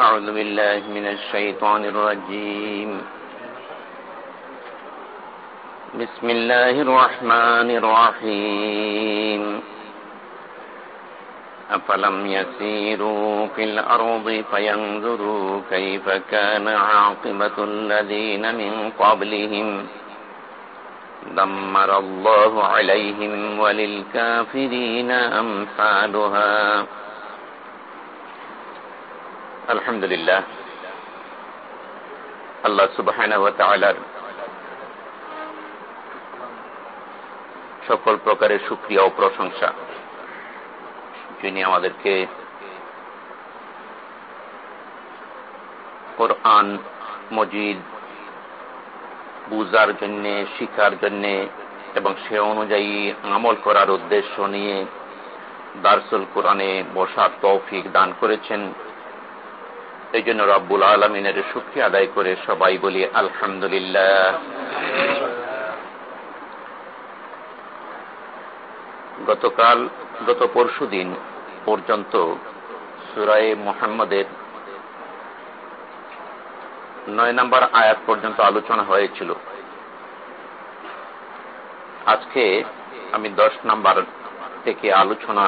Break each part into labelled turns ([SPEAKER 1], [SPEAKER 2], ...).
[SPEAKER 1] أعوذ بالله من الشيطان الرجيم بسم الله الرحمن الرحيم أفلم يسيروا في الأرض فينظروا كيف كان عاقبة الذين من قبلهم دمر الله عليهم وللكافرين أمثالها আলহামদুলিল্লাহ আল্লাহ সুবাহর সকল প্রকারের সুক্রিয়া ও প্রশংসা যিনি আমাদেরকে কোরআন মজিদ বুজার জন্যে শিকার জন্যে এবং সে অনুযায়ী আমল করার উদ্দেশ্য নিয়ে দার্সুল কোরআনে বসার তৌফিক দান করেছেন এই জন্য রব্বুল আলমিনের সুখী আদায় করে সবাই বলি আলহামদুলিল্লাহ গতকাল গত পরশু দিন পর্যন্ত সুরায় মোহাম্মদের নয় নম্বর আয়াত পর্যন্ত আলোচনা হয়েছিল আজকে আমি দশ নম্বর থেকে আলোচনা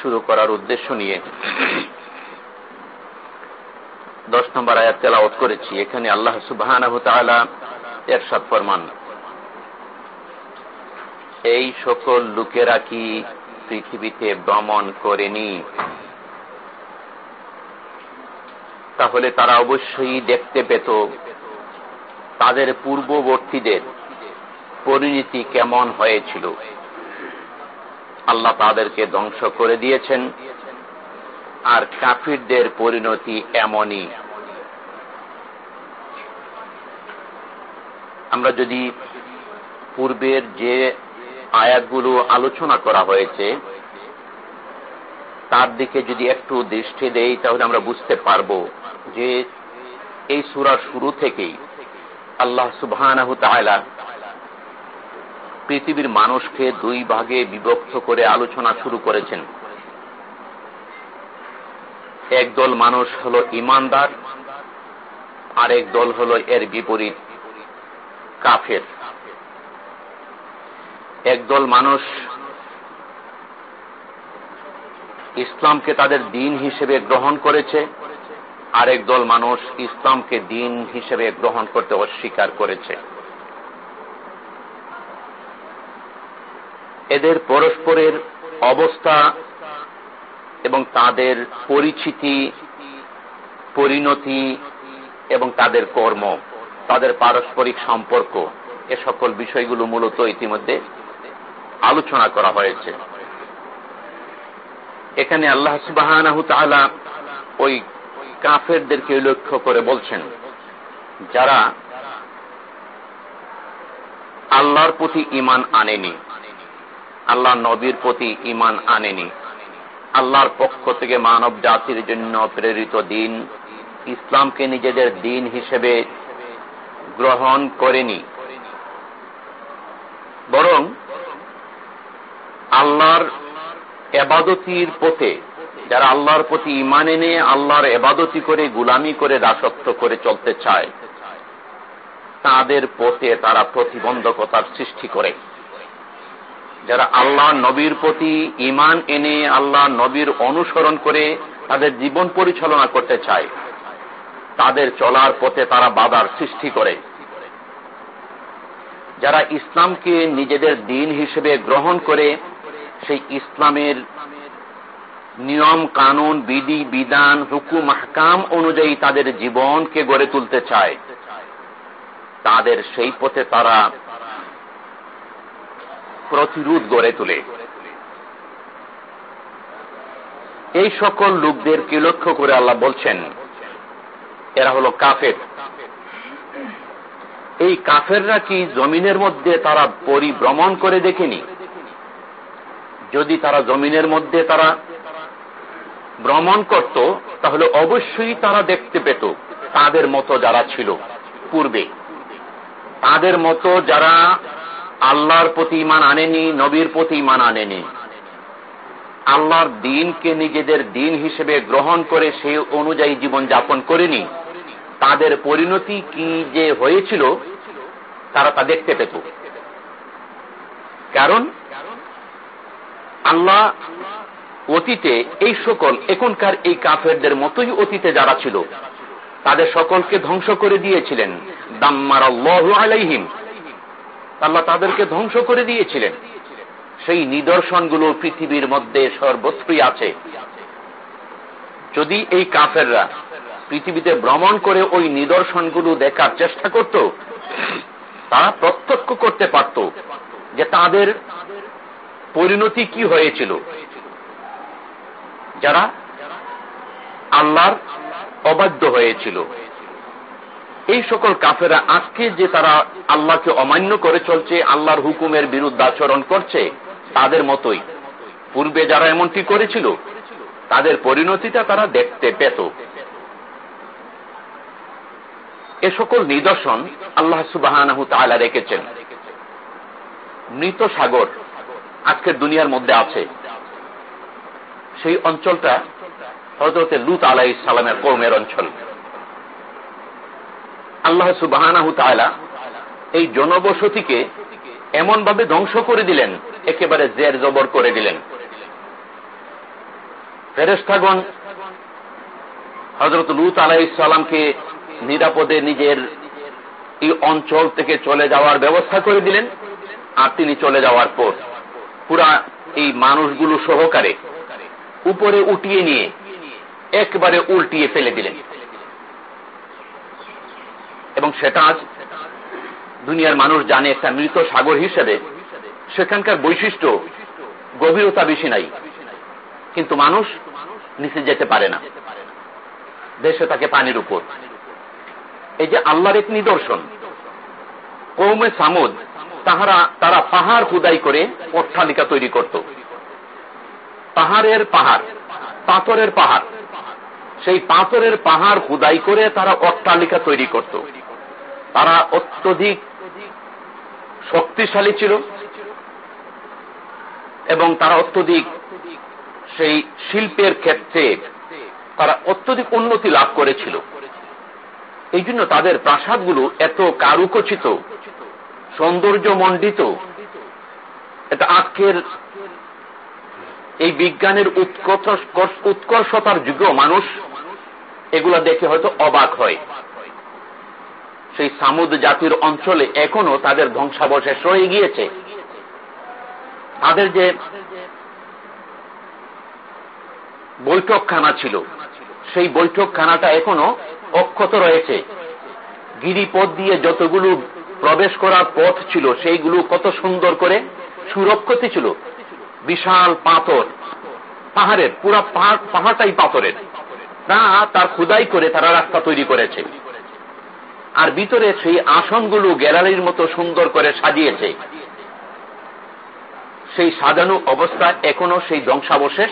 [SPEAKER 1] শুরু করার উদ্দেশ্য নিয়ে দশ নম্বর আয়াত তেলাওত করেছি এখানে আল্লাহ সুবাহ এর সৎ ফরমান এই সকল লোকেরা কি পৃথিবীতে ভ্রমণ করেনি তাহলে তারা অবশ্যই দেখতে পেত তাদের পূর্ববর্তীদের পরিণতি কেমন হয়েছিল আল্লাহ তাদেরকে ধ্বংস করে দিয়েছেন আর কাফিরদের পরিণতি এমনই আমরা যদি পূর্বের যে আয়াতগুলো আলোচনা করা হয়েছে তার দিকে যদি একটু দৃষ্টি দেই তাহলে আমরা বুঝতে পারব যে এই সুরার শুরু থেকেই আল্লাহ সুবাহ পৃথিবীর মানুষকে দুই ভাগে বিভক্ত করে আলোচনা শুরু করেছেন এক দল মানুষ হল ইমানদার আরেক দল হল এর বিপরীত কাফের একদল মানুষ ইসলামকে তাদের দিন হিসেবে গ্রহণ করেছে আরেক দল মানুষ ইসলামকে দিন হিসেবে গ্রহণ করতে অস্বীকার করেছে এদের পরস্পরের অবস্থা এবং তাদের পরিচিতি পরিণতি এবং তাদের কর্ম তাদের পারস্পরিক সম্পর্ক এ সকল বিষয়গুলো মূলত ইতিমধ্যে আলোচনা করা হয়েছে এখানে আল্লাহ সুবাহ ওই কাফেরদেরকে লক্ষ্য করে বলছেন যারা আল্লাহর প্রতি ইমান আনেনি আল্লাহ নবীর প্রতি ইমান আনেনি আল্লাহর পক্ষ থেকে মানব জাতির জন্য প্রেরিত দিন ইসলামকে নিজেদের দিন হিসেবে গ্রহণ করেনি বরং আল্লাহর এবাদতির পথে যারা আল্লাহর প্রতি ইমান এনে আল্লাহর এবাদতি করে গুলামি করে দাসত্ব করে চলতে চায় তাদের পথে তারা প্রতিবন্ধকতার সৃষ্টি করে যারা আল্লাহ নবীর প্রতি ইমান এনে আল্লাহ নবীর অনুসরণ করে তাদের জীবন পরিচালনা করতে চায় তাদের চলার পথে তারা বাধার সৃষ্টি করে যারা ইসলামকে নিজেদের দিন হিসেবে গ্রহণ করে সেই ইসলামের নিয়ম কানুন বিধি বিধান হুকুম হাকাম অনুযায়ী তাদের জীবনকে গড়ে তুলতে চায় তাদের সেই পথে তারা প্রতিরোধ গড়ে তোলে এই সকল লোকদেরকে লক্ষ্য করে আল্লাহ বলছেন এরা হলো কাফের এই কাফেররা কি জমিনের মধ্যে তারা পরিভ্রমণ করে দেখেনি যদি তারা জমিনের মধ্যে তারা ভ্রমণ করত তাহলে অবশ্যই তারা দেখতে পেত তাদের মতো যারা ছিল পূর্বে তাদের মতো যারা আল্লাহর প্রতি ইমান আনেনি নবীর প্রতি ইমান আনেনি আল্লাহর দিনকে নিজেদের দিন হিসেবে গ্রহণ করে সেই অনুযায়ী জীবন যাপন করেনি তাদের পরিণতি কি যে হয়েছিল তারা তা দেখতে পেত কারণ আল্লাহ অতীতে এই সকল এখনকার এই কাফেরদের মতোই অতীতে যারা ছিল তাদের সকলকে ধ্বংস করে দিয়েছিলেন দাম্মার আলাইহিম আল্লাহ তাদেরকে ধ্বংস করে দিয়েছিলেন সেই নিদর্শনগুলো পৃথিবীর মধ্যে সর্বত্রই আছে যদি এই কাফেররা পৃথিবীতে ভ্রমণ করে ওই নিদর্শনগুলো দেখার চেষ্টা করত তারা প্রত্যক্ষ করতে পারত যে তাদের পরিণতি কি হয়েছিল যারা আল্লাহর অবাধ্য হয়েছিল এই সকল কাফেরা আজকে যে তারা আল্লাহকে অমান্য করে চলছে আল্লাহর হুকুমের বিরুদ্ধে আচরণ করছে তাদের মতোই পূর্বে যারা এমনটি করেছিল তাদের পরিণতিটা তারা দেখতে পেত এ সকল নিদর্শন আল্লাহ সুবাহ রেখেছেন মৃত সাগর আজকের দুনিয়ার মধ্যে আছে সেই অঞ্চলটা হজরতে লুত আলাই ইসালামের কৌমের অঞ্চল আল্লাহ সুবাহ এই জনবসতিকে এমন ভাবে ধ্বংস করে দিলেন একেবারে জের জবর করে দিলেন ফেরেস্তাগণ হজরত লুত আলাহ ইসলামকে নিরাপদে নিজের এই অঞ্চল থেকে চলে যাওয়ার ব্যবস্থা করে দিলেন আর তিনি চলে যাওয়ার পর পুরা এই মানুষগুলো সহকারে উপরে উঠিয়ে নিয়ে একবারে উল্টিয়ে ফেলে দিলেন এবং সেটা আজ দুনিয়ার মানুষ জানে একটা মৃত সাগর হিসেবে সেখানকার বৈশিষ্ট্য গভীরতা বেশি নাই কিন্তু মানুষ নিচে যেতে পারে না দেশে তাকে পানির উপর এই যে আল্লাহর এক নিদর্শন কৌমে সামুদ তাহারা তারা পাহাড় খুদাই করে অট্টালিকা তৈরি করত পাহাড়ের পাহাড় পাথরের পাহাড় সেই পাথরের পাহাড় খুদাই করে তারা অট্টালিকা তৈরি করত তারা অত্যধিক শক্তিশালী ছিল এবং তারা অত্যধিক সেই শিল্পের ক্ষেত্রে তারা অত্যধিক উন্নতি লাভ করেছিল এই জন্য তাদের প্রাসাদগুলো এত কারুকচিত সৌন্দর্য মণ্ডিত এটা আখের এই বিজ্ঞানের উৎকর্ষতার যুগেও মানুষ এগুলা দেখে হয়তো অবাক হয় সেই সামুদ জাতির অঞ্চলে এখনো তাদের ধ্বংসাবশেষ রয়ে গিয়েছে তাদের যে বৈঠকখানা ছিল সেই বৈঠকখানাটা এখনো অক্ষত রয়েছে গিরিপথ দিয়ে যতগুলো প্রবেশ করার পথ ছিল সেইগুলো কত সুন্দর করে সুরক্ষতি ছিল বিশাল পাথর পাহাড়ের পুরা পাহাড়টাই পাথরের তা তার খুদাই করে তারা রাস্তা তৈরি করেছে আর ভিতরে সেই আসনগুলো গ্যালারির মতো সুন্দর করে সাজিয়েছে সেই সাজানো অবস্থা এখনো সেই ধ্বংসাবশেষ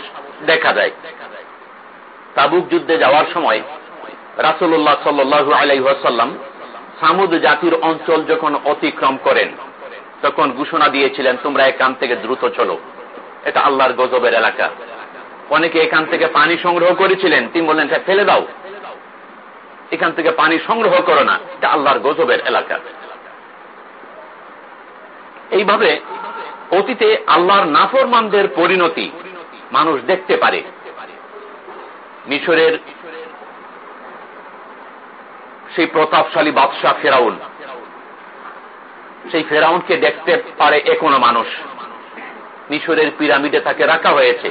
[SPEAKER 1] দেখা যায় তাবুক যুদ্ধে যাওয়ার সময় রাসুল্লাহ সাল্লু আলাইসাল্লাম সামুদ জাতির অঞ্চল যখন অতিক্রম করেন তখন ঘোষণা দিয়েছিলেন তোমরা এখান থেকে দ্রুত চলো এটা আল্লাহর গজবের এলাকা অনেকে এখান থেকে পানি সংগ্রহ করেছিলেন তিনি বললেন ফেলে দাও এখান থেকে পানি সংগ্রহ করে না এটা আল্লাহর গজবের এলাকা এইভাবে অতীতে আল্লাহর নাফরমানদের পরিণতি মানুষ দেখতে পারে মিশরের সেই প্রতাপশালী বাদশাহ ফেরাউন সেই ফেরাউনকে দেখতে পারে এখনো মানুষ মিশরের পিরামিডে তাকে রাখা হয়েছে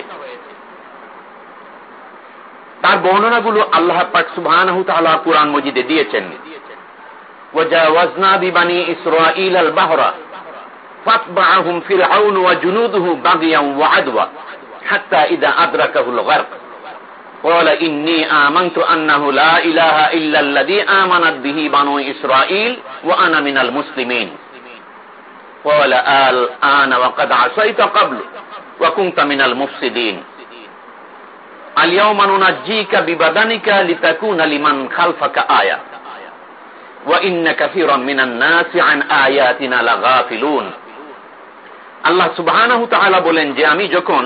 [SPEAKER 1] তার বর্ণনাগুলো আল্লাহ পাক সুবহানাহু তাআলা কুরআন মজিদে দিয়েছেন وجاوزنا ببني إسرائيل البحر فاتبعهم فرعون وجنوده بغيا وعدوى حتى إذا أدركه الغرق قال إني آمنت أنه لا إله إلا الذي آمنت به بنو إسرائيل وأنا من المسلمين قال الآن وقد عصيت قبل وكنت من المفسدين আলিয়াও মানুনা জি কা বিবাদানিকা খালফাকা আয়া আল্লাহ সুবাহ বলেন যে আমি যখন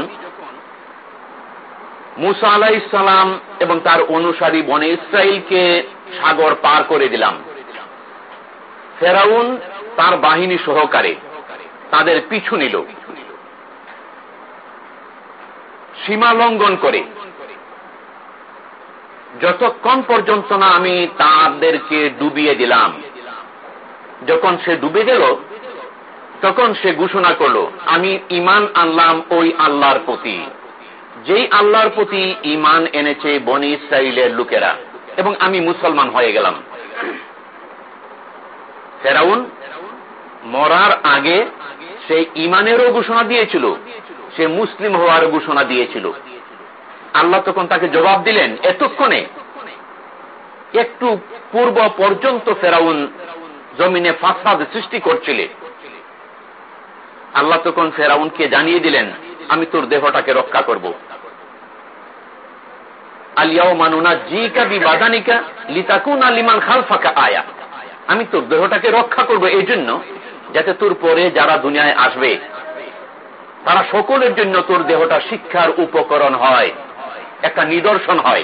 [SPEAKER 1] মুসা আলাহ ইসলাম এবং তার অনুসারী বনে ইসরায়েলকে সাগর পার করে দিলাম ফেরাউন তার বাহিনী সহকারে তাদের পিছু নিল সীমা লঙ্ঘন করে যতক্ষণ পর্যন্ত না আমি তাদেরকে ডুবিয়ে দিলাম যখন সে ডুবে গেল তখন সে ঘোষণা করল আমি ইমান আনলাম ওই আল্লাহর প্রতি যেই আল্লাহর প্রতি ইমান এনেছে বনি ইসরায়েলের লোকেরা এবং আমি মুসলমান হয়ে গেলাম ফেরাউন মরার আগে সে ইমানেরও ঘোষণা দিয়েছিল সে মুসলিম হওয়ার ঘোষণা দিয়েছিল আল্লাহ তখন তাকে জবাব দিলেন এতক্ষণে একটু পূর্ব পর্যন্ত ফেরাউন জমিনে ফাঁসাদ সৃষ্টি করছিল আল্লাহ তখন ফেরাউনকে জানিয়ে দিলেন আমি তোর দেহটাকে রক্ষা করব আলিয়াও মানুনা জি কাবি বাদানিকা লিতাকুন আলিমান খালফাকা আয়া আমি তোর দেহটাকে রক্ষা করব এই জন্য যাতে তোর পরে যারা দুনিয়ায় আসবে তারা সকলের জন্য তোর দেহটা শিক্ষার উপকরণ হয় একটা নিদর্শন হয়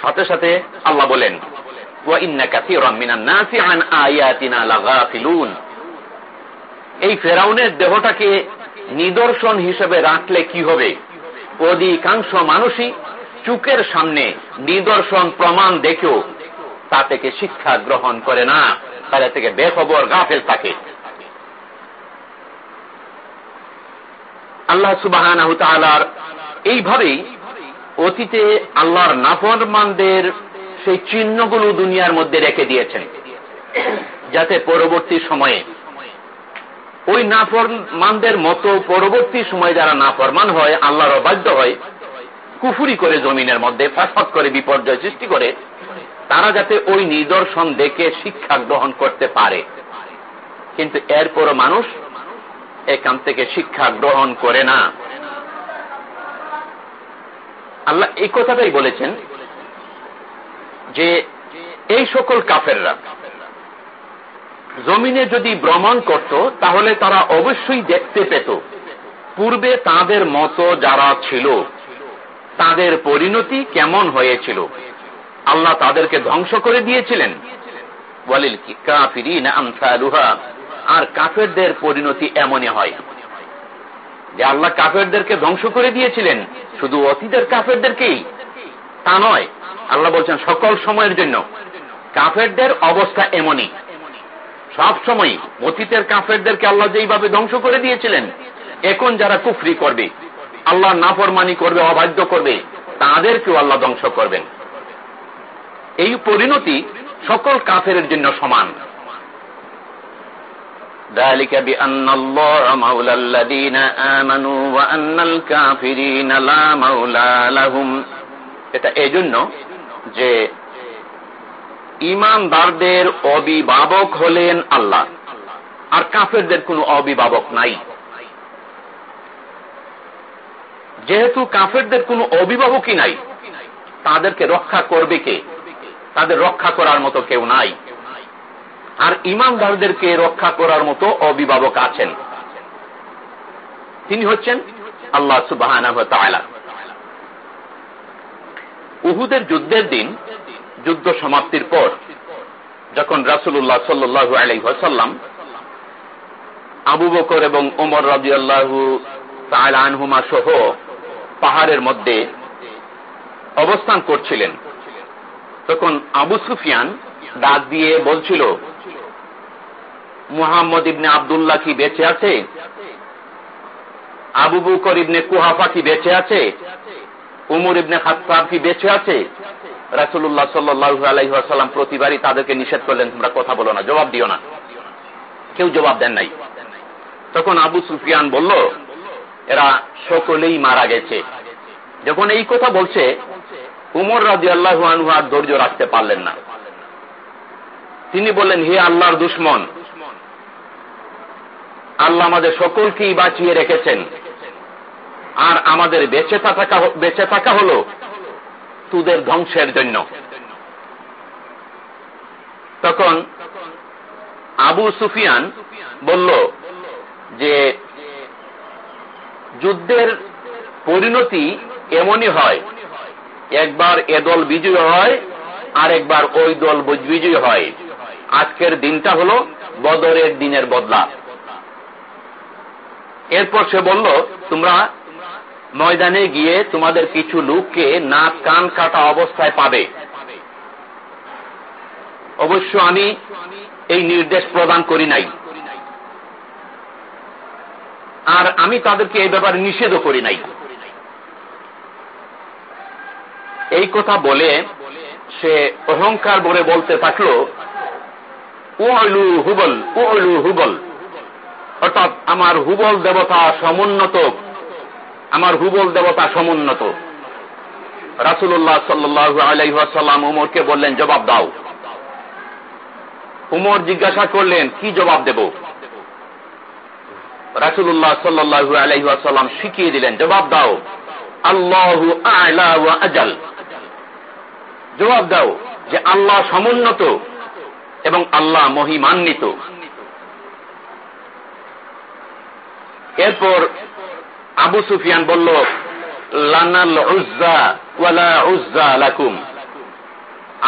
[SPEAKER 1] সাথে সাথে আল্লাহ বলেন এই ফেরাউনের দেহটাকে নিদর্শন হিসেবে রাখলে কি হবে অধিকাংশ মানুষই চুকের সামনে নিদর্শন প্রমাণ দেখেও তা থেকে শিক্ষা গ্রহণ করে না তারা থেকে বেখবর গাফেল থাকে আল্লাহ সুবাহ এইভাবেই অতীতে আল্লাহর নাফরমানদের সেই চিহ্নগুলো দুনিয়ার মধ্যে রেখে দিয়েছেন যাতে পরবর্তী সময়ে ওই নাফরমানদের মতো পরবর্তী সময় যারা নাফরমান হয় আল্লাহর অবাধ্য হয় কুফুরি করে জমিনের মধ্যে ফাঁসফাট করে বিপর্যয় সৃষ্টি করে তারা যাতে ওই নিদর্শন দেখে শিক্ষা গ্রহণ করতে পারে কিন্তু এরপরও মানুষ এখান থেকে শিক্ষা গ্রহণ করে না আল্লাহ এই কথাটাই বলেছেন যে এই সকল কাফেররা জমিনে যদি ভ্রমণ করত তাহলে তারা অবশ্যই দেখতে পেত পূর্বে তাদের মতো যারা ছিল তাদের পরিণতি কেমন হয়েছিল আল্লাহ তাদেরকে ধ্বংস করে দিয়েছিলেন বলিল কাফিরিন আমসালুহা আর কাফেরদের পরিণতি এমনই হয় যে আল্লাহ কাফেরদেরকে ধ্বংস করে দিয়েছিলেন শুধু অতীতের কাফেরদেরকেই তা নয় আল্লাহ বলছেন সকল সময়ের জন্য কাফেরদের অবস্থা এমনই সব সময় অতীতের কাফেরদেরকে আল্লাহ যেইভাবে ধ্বংস করে দিয়েছিলেন এখন যারা কুফরি করবে আল্লাহ নাফরমানি করবে অবাধ্য করবে তাদেরকেও আল্লাহ ধ্বংস করবেন এই পরিণতি সকল কাফের জন্য সমান ذلك بأن الله مولى الذين آمنوا وأن الكافرين لا مولى لهم এটা এজন্য যে ইমানদারদের অভিভাবক হলেন আল্লাহ আর কাফেরদের কোনো অভিভাবক নাই যেহেতু কাফেরদের কোনো অভিভাবকই নাই তাদেরকে রক্ষা করবে কে তাদের রক্ষা করার মতো কেউ নাই আর ইমানদারদেরকে রক্ষা করার মতো অভিভাবক আছেন তিনি হচ্ছেন আল্লাহ সুবাহ উহুদের যুদ্ধের দিন যুদ্ধ সমাপ্তির পর যখন রাসুল্লাহ সাল্লু আলি আলাইসাল্লাম আবু বকর এবং ওমর রাজি আল্লাহ আনহুমা সহ পাহাড়ের মধ্যে অবস্থান করছিলেন তখন আবু সুফিয়ান ডাক দিয়ে বলছিল মুহাম্মদ ইবনে আবদুল্লাহ কি বেঁচে আছে আবু বুকর ইবনে কুহাফা কি বেঁচে আছে উমর ইবনে খাতাব কি বেঁচে আছে রাসুল্লাহ সাল্লু প্রতিবারই তাদেরকে নিষেধ করলেন তোমরা কথা বলো না জবাব দিও না কেউ জবাব দেন নাই তখন আবু সুফিয়ান বলল এরা সকলেই মারা গেছে যখন এই কথা বলছে উমর রাজি আল্লাহ আনহু আর ধৈর্য রাখতে পারলেন না তিনি বললেন হে আল্লাহর দুশ্মন আল্লাহ আমাদের সকলকেই বাঁচিয়ে রেখেছেন আর আমাদের বেঁচে থাকা বেঁচে থাকা হল তুদের ধ্বংসের জন্য তখন
[SPEAKER 2] আবু সুফিয়ান
[SPEAKER 1] বলল যে যুদ্ধের পরিণতি এমনই হয় একবার এ দল বিজয়ী হয় আর একবার ওই দল বিজয়ী হয় আজকের দিনটা হলো বদরের দিনের বদলা এরপর সে বলল তোমরা ময়দানে গিয়ে তোমাদের কিছু লোককে নাক কান কাটা অবস্থায় পাবে অবশ্য আমি এই নির্দেশ প্রদান করি নাই আর আমি তাদেরকে এই ব্যাপারে নিষেধও করি নাই এই কথা বলে সে অহংকার বলে বলতে থাকলো উলু হুবল উলু হুবল অর্থাৎ আমার হুবল দেবতা সমুন্নত আমার হুবল দেবতা সমুন্নত রাসুল্লাহ সাল্লু আলাইসাল্লাম উমরকে বললেন জবাব দাও উমর জিজ্ঞাসা করলেন কি জবাব দেব রাসুল্লাহ সাল্লু আলাইসাল্লাম শিখিয়ে দিলেন জবাব দাও আল্লাহ আজল জবাব দাও যে আল্লাহ সমুন্নত এবং আল্লাহ মহিমান্বিত এরপর
[SPEAKER 2] আবু সুফিয়ান বলল
[SPEAKER 1] লাকুম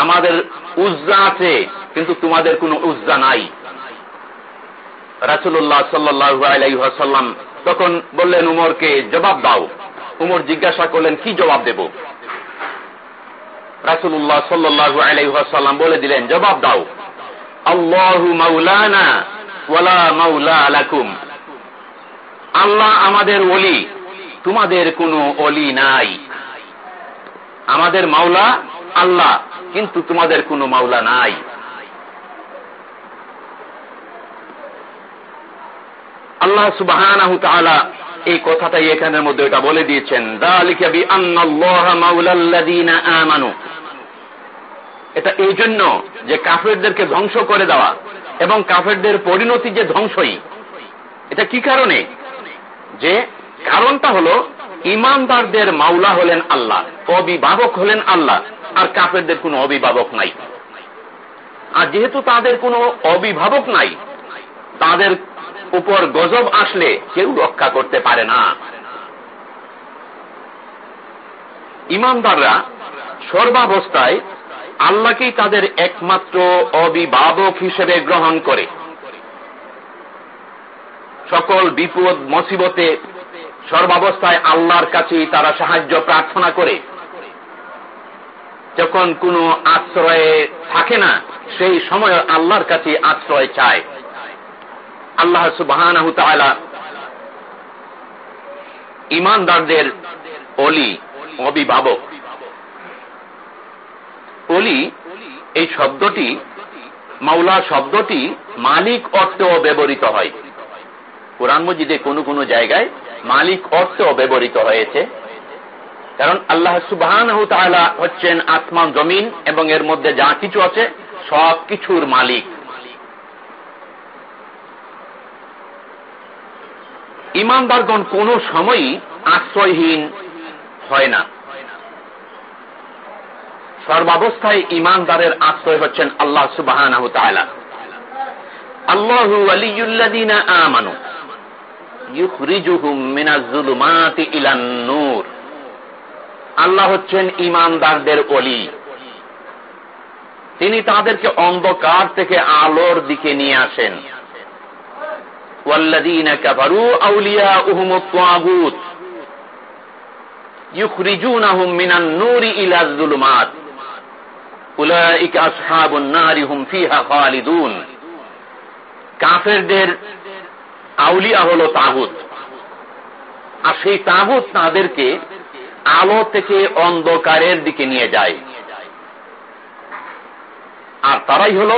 [SPEAKER 1] আমাদের উজ্জা আছে কিন্তু তোমাদের কোন উজ্জা নাই রাসুল্লাহ সাল্লাহাম তখন বললেন উমরকে জবাব দাও উমর জিজ্ঞাসা করলেন কি জবাব দেব রাসুল্লাহ সাল্লাহ আলাইসাল্লাম বলে দিলেন জবাব দাও আল্লাহু মাউলানা ওয়ালা মাউলা আলাকুম আল্লাহ আমাদের ওলি তোমাদের কোনো অলি নাই আমাদের মাওলা আল্লাহ কিন্তু তোমাদের কোনো মাওলা নাই আল্লাহ সুবাহ এই কথাটাই এখানের মধ্যে এটা বলে দিয়েছেন দা লিখাবি আন্নাল্লাহ মাউলাল্লাযীনা আমানু এটা এই জন্য যে কাফেরদেরকে ধ্বংস করে দেওয়া এবং কাফেরদের পরিণতি যে ধ্বংসই এটা কি কারণে যে কারণটা হলো ইমানদারদের মাওলা হলেন আল্লাহ অভিভাবক হলেন আল্লাহ আর কাফেরদের কোনো অভিভাবক নাই আর যেহেতু তাদের কোনো অভিভাবক নাই তাদের উপর গজব আসলে কেউ রক্ষা করতে পারে না ইমানদাররা সর্বাবস্থায় আল্লাহকেই তাদের একমাত্র অভিভাবক হিসেবে গ্রহণ করে সকল বিপদ মসিবতে সর্বাবস্থায় আল্লাহর কাছেই তারা সাহায্য প্রার্থনা করে যখন কোনো আশ্রয়ে থাকে না সেই সময় আল্লাহর কাছে আশ্রয় চায় আল্লাহ সুবাহ ইমানদারদের অলি অভিভাবক অলি এই শব্দটি মাওলা শব্দটি মালিক অর্থেও ব্যবহৃত হয় কোরআন মজিদে কোনো কোনো জায়গায় মালিক অর্থেও ব্যবহৃত হয়েছে কারণ আল্লাহ সুবাহান হচ্ছেন আসমান জমিন এবং এর মধ্যে যা কিছু আছে সব কিছুর মালিক
[SPEAKER 2] ইমানদারগণ কোনো সময়ই আশ্রয়হীন হয় না
[SPEAKER 1] সর্বাবস্থায় ইমানদারের আশ্রয় হচ্ছেন আল্লাহ সুবাহ আল্লাহ হচ্ছেন ইমানদারদের অলি তিনি তাদেরকে অন্ধকার থেকে আলোর দিকে নিয়ে আসেন والذين كفروا أولياؤهم الطاغوت يخرجونهم কাফেরদের আউলিয়া হল তাগুত আর সেই তাদেরকে আলো থেকে অন্ধকারের দিকে নিয়ে যায় আর তারাই হল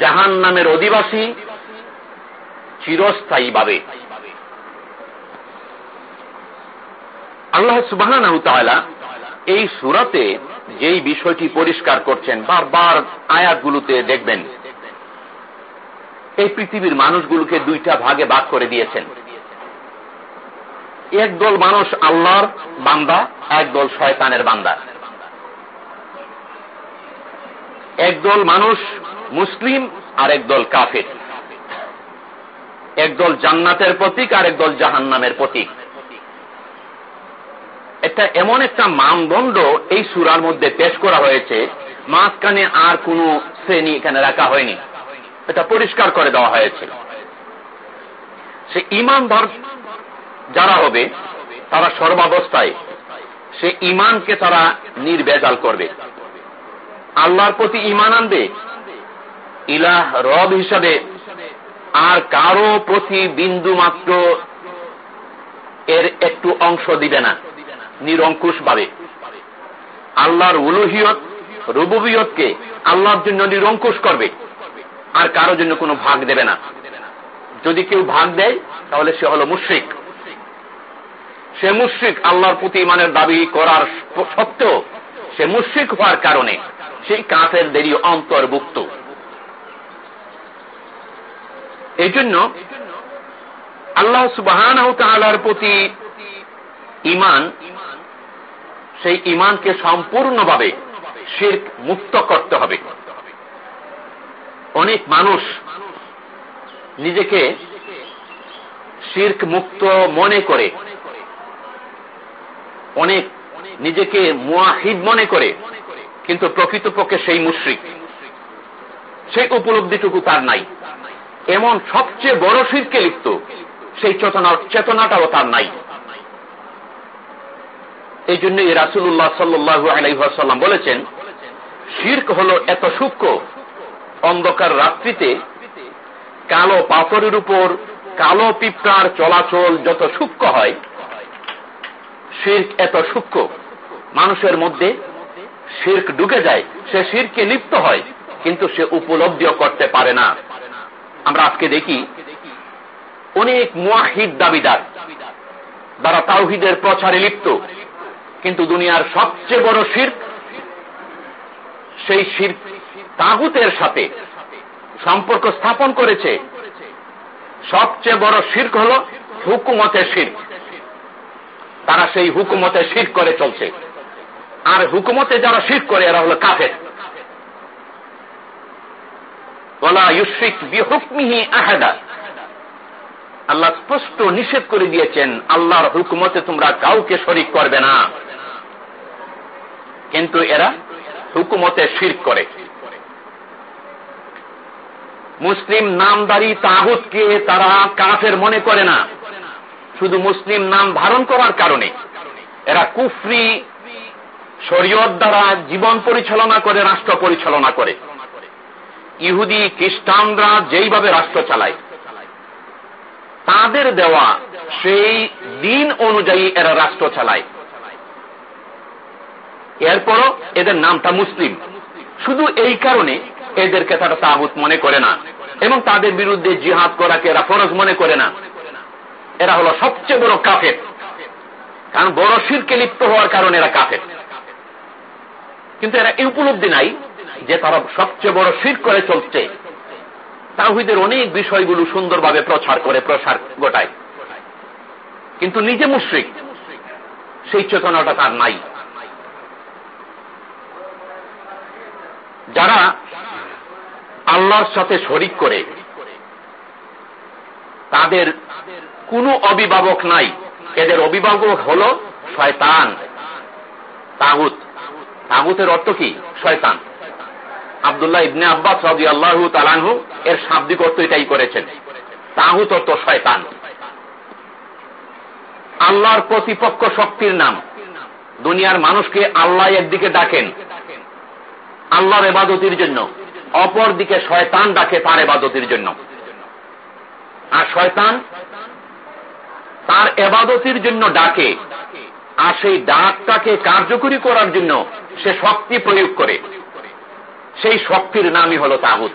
[SPEAKER 2] জাহান নামের অধিবাসী
[SPEAKER 1] ভাবে আল্লাহ সুবাহ এই সুরাতে যেই বিষয়টি পরিষ্কার করছেন বারবার আয়াতগুলোতে দেখবেন এই পৃথিবীর মানুষগুলোকে দুইটা ভাগে ভাগ করে দিয়েছেন একদল মানুষ আল্লাহর বান্দা একদল শয়তানের বান্দা একদল মানুষ মুসলিম আর একদল কাফের একদল জান্নাতের প্রতীক আর একদল জাহান্নামের প্রতীক এটা এমন একটা মানদণ্ড এই সুরার মধ্যে পেশ করা হয়েছে মাঝখানে আর কোন শ্রেণী এখানে রাখা হয়নি এটা পরিষ্কার করে দেওয়া হয়েছে সে ইমানদার যারা হবে তারা সর্বাবস্থায় সে ইমানকে তারা নির্বেজাল করবে আল্লাহর প্রতি ইমান আনবে ইলাহ রব হিসাবে আর কারো প্রতি বিন্দু মাত্র এর একটু অংশ দিবে না নিরঙ্কুশ ভাবে আল্লাহর উলুহিয়ত রুবুবিয়তকে আল্লাহর জন্য নিরঙ্কুশ করবে আর কারো জন্য কোনো ভাগ দেবে না যদি কেউ ভাগ দেয় তাহলে সে হল মুশ্রিক সে মুশ্রিক আল্লাহর প্রতি ইমানের দাবি করার সত্ত্বেও সে মুশ্রিক হওয়ার কারণে সেই কাঁথের দেরি অন্তর্ভুক্ত এই জন্য আল্লাহ সুবাহ প্রতি ইমান সেই ইমানকে সম্পূর্ণভাবে শির্ক মুক্ত করতে হবে অনেক মানুষ নিজেকে শির্ক মুক্ত মনে করে অনেক নিজেকে মুয়াহিদ মনে করে কিন্তু প্রকৃতপক্ষে সেই মুশ্রিক সেই উপলব্ধিটুকু তার নাই এমন সবচেয়ে বড় শির্কে লিপ্ত সেই চেতনাটাও তার নাই এই জন্য রাসুল্লাহ সাল্লু আলাইহাসাল্লাম বলেছেন শির্ক হল এত সূক্ষ্ম অন্ধকার রাত্রিতে কালো পাথরের উপর কালো পিপটার চলাচল যত সূক্ষ্ম হয় শির্ক এত সূক্ষ্ম মানুষের মধ্যে শির্ক ঢুকে যায় সে শির্কে লিপ্ত হয় কিন্তু সে উপলব্ধিও করতে পারে না আমরা আজকে দেখি অনেক মুহিদ দাবিদার যারা তাওহিদের প্রচারে লিপ্ত কিন্তু দুনিয়ার সবচেয়ে বড় শির সেই শির তাগুতের সাথে সম্পর্ক স্থাপন করেছে সবচেয়ে বড় শির্ক হল হুকুমতের শির্ক তারা সেই হুকুমতে শির করে চলছে আর হুকুমতে যারা শির করে এরা হল কাফের বলা ইউসিক বিহুকমিহি আহাদা আল্লাহ স্পষ্ট নিষেধ করে দিয়েছেন আল্লাহর হুকুমতে তোমরা কাউকে শরিক করবে না কিন্তু এরা হুকুমতে শির করে মুসলিম নামদারি তাহুদকে তারা কাফের মনে করে না শুধু মুসলিম নাম ধারণ করার কারণে এরা কুফরি শরীয়ত দ্বারা জীবন পরিচালনা করে রাষ্ট্র পরিচালনা করে ইহুদি খ্রিস্টানরা যেইভাবে রাষ্ট্র চালায় তাদের দেওয়া সেই দিন অনুযায়ী এরা রাষ্ট্র চালায় এরপরও এদের নামটা মুসলিম শুধু এই কারণে এদেরকে তারা তাহুত মনে করে না এবং তাদের বিরুদ্ধে জিহাদ করাকে এরা ফরজ মনে করে না এরা হলো সবচেয়ে বড় কাফের কারণ বড় শিরকে লিপ্ত হওয়ার কারণে এরা কাফের কিন্তু এরা এই উপলব্ধি নাই যে তারা সবচেয়ে বড় শির করে চলছে তাহিদের অনেক বিষয়গুলো সুন্দরভাবে প্রচার করে প্রসার গোটায় কিন্তু নিজে মুশ্রিক সেই চেতনাটা তার নাই
[SPEAKER 2] যারা আল্লাহর সাথে শরিক করে
[SPEAKER 1] তাদের কোনো অভিভাবক নাই এদের অভিভাবক হল শয়তান তাগুত তাগুতের অর্থ কি শয়তান আবদুল্লাহ ইবনে আব্বাস সৌদি আল্লাহ তালানহু এর শাব্দিক অর্থ এটাই করেছেন তাহু তত্ত্ব শয়তান আল্লাহর প্রতিপক্ষ শক্তির নাম দুনিয়ার মানুষকে আল্লাহ একদিকে ডাকেন আল্লাহর এবাদতির জন্য অপর দিকে শয়তান ডাকে তার এবাদতির জন্য আর শয়তান তার এবাদতির জন্য ডাকে আর সেই ডাকটাকে কার্যকরী করার জন্য সে শক্তি প্রয়োগ করে সেই শক্তির নামই হল তাগুত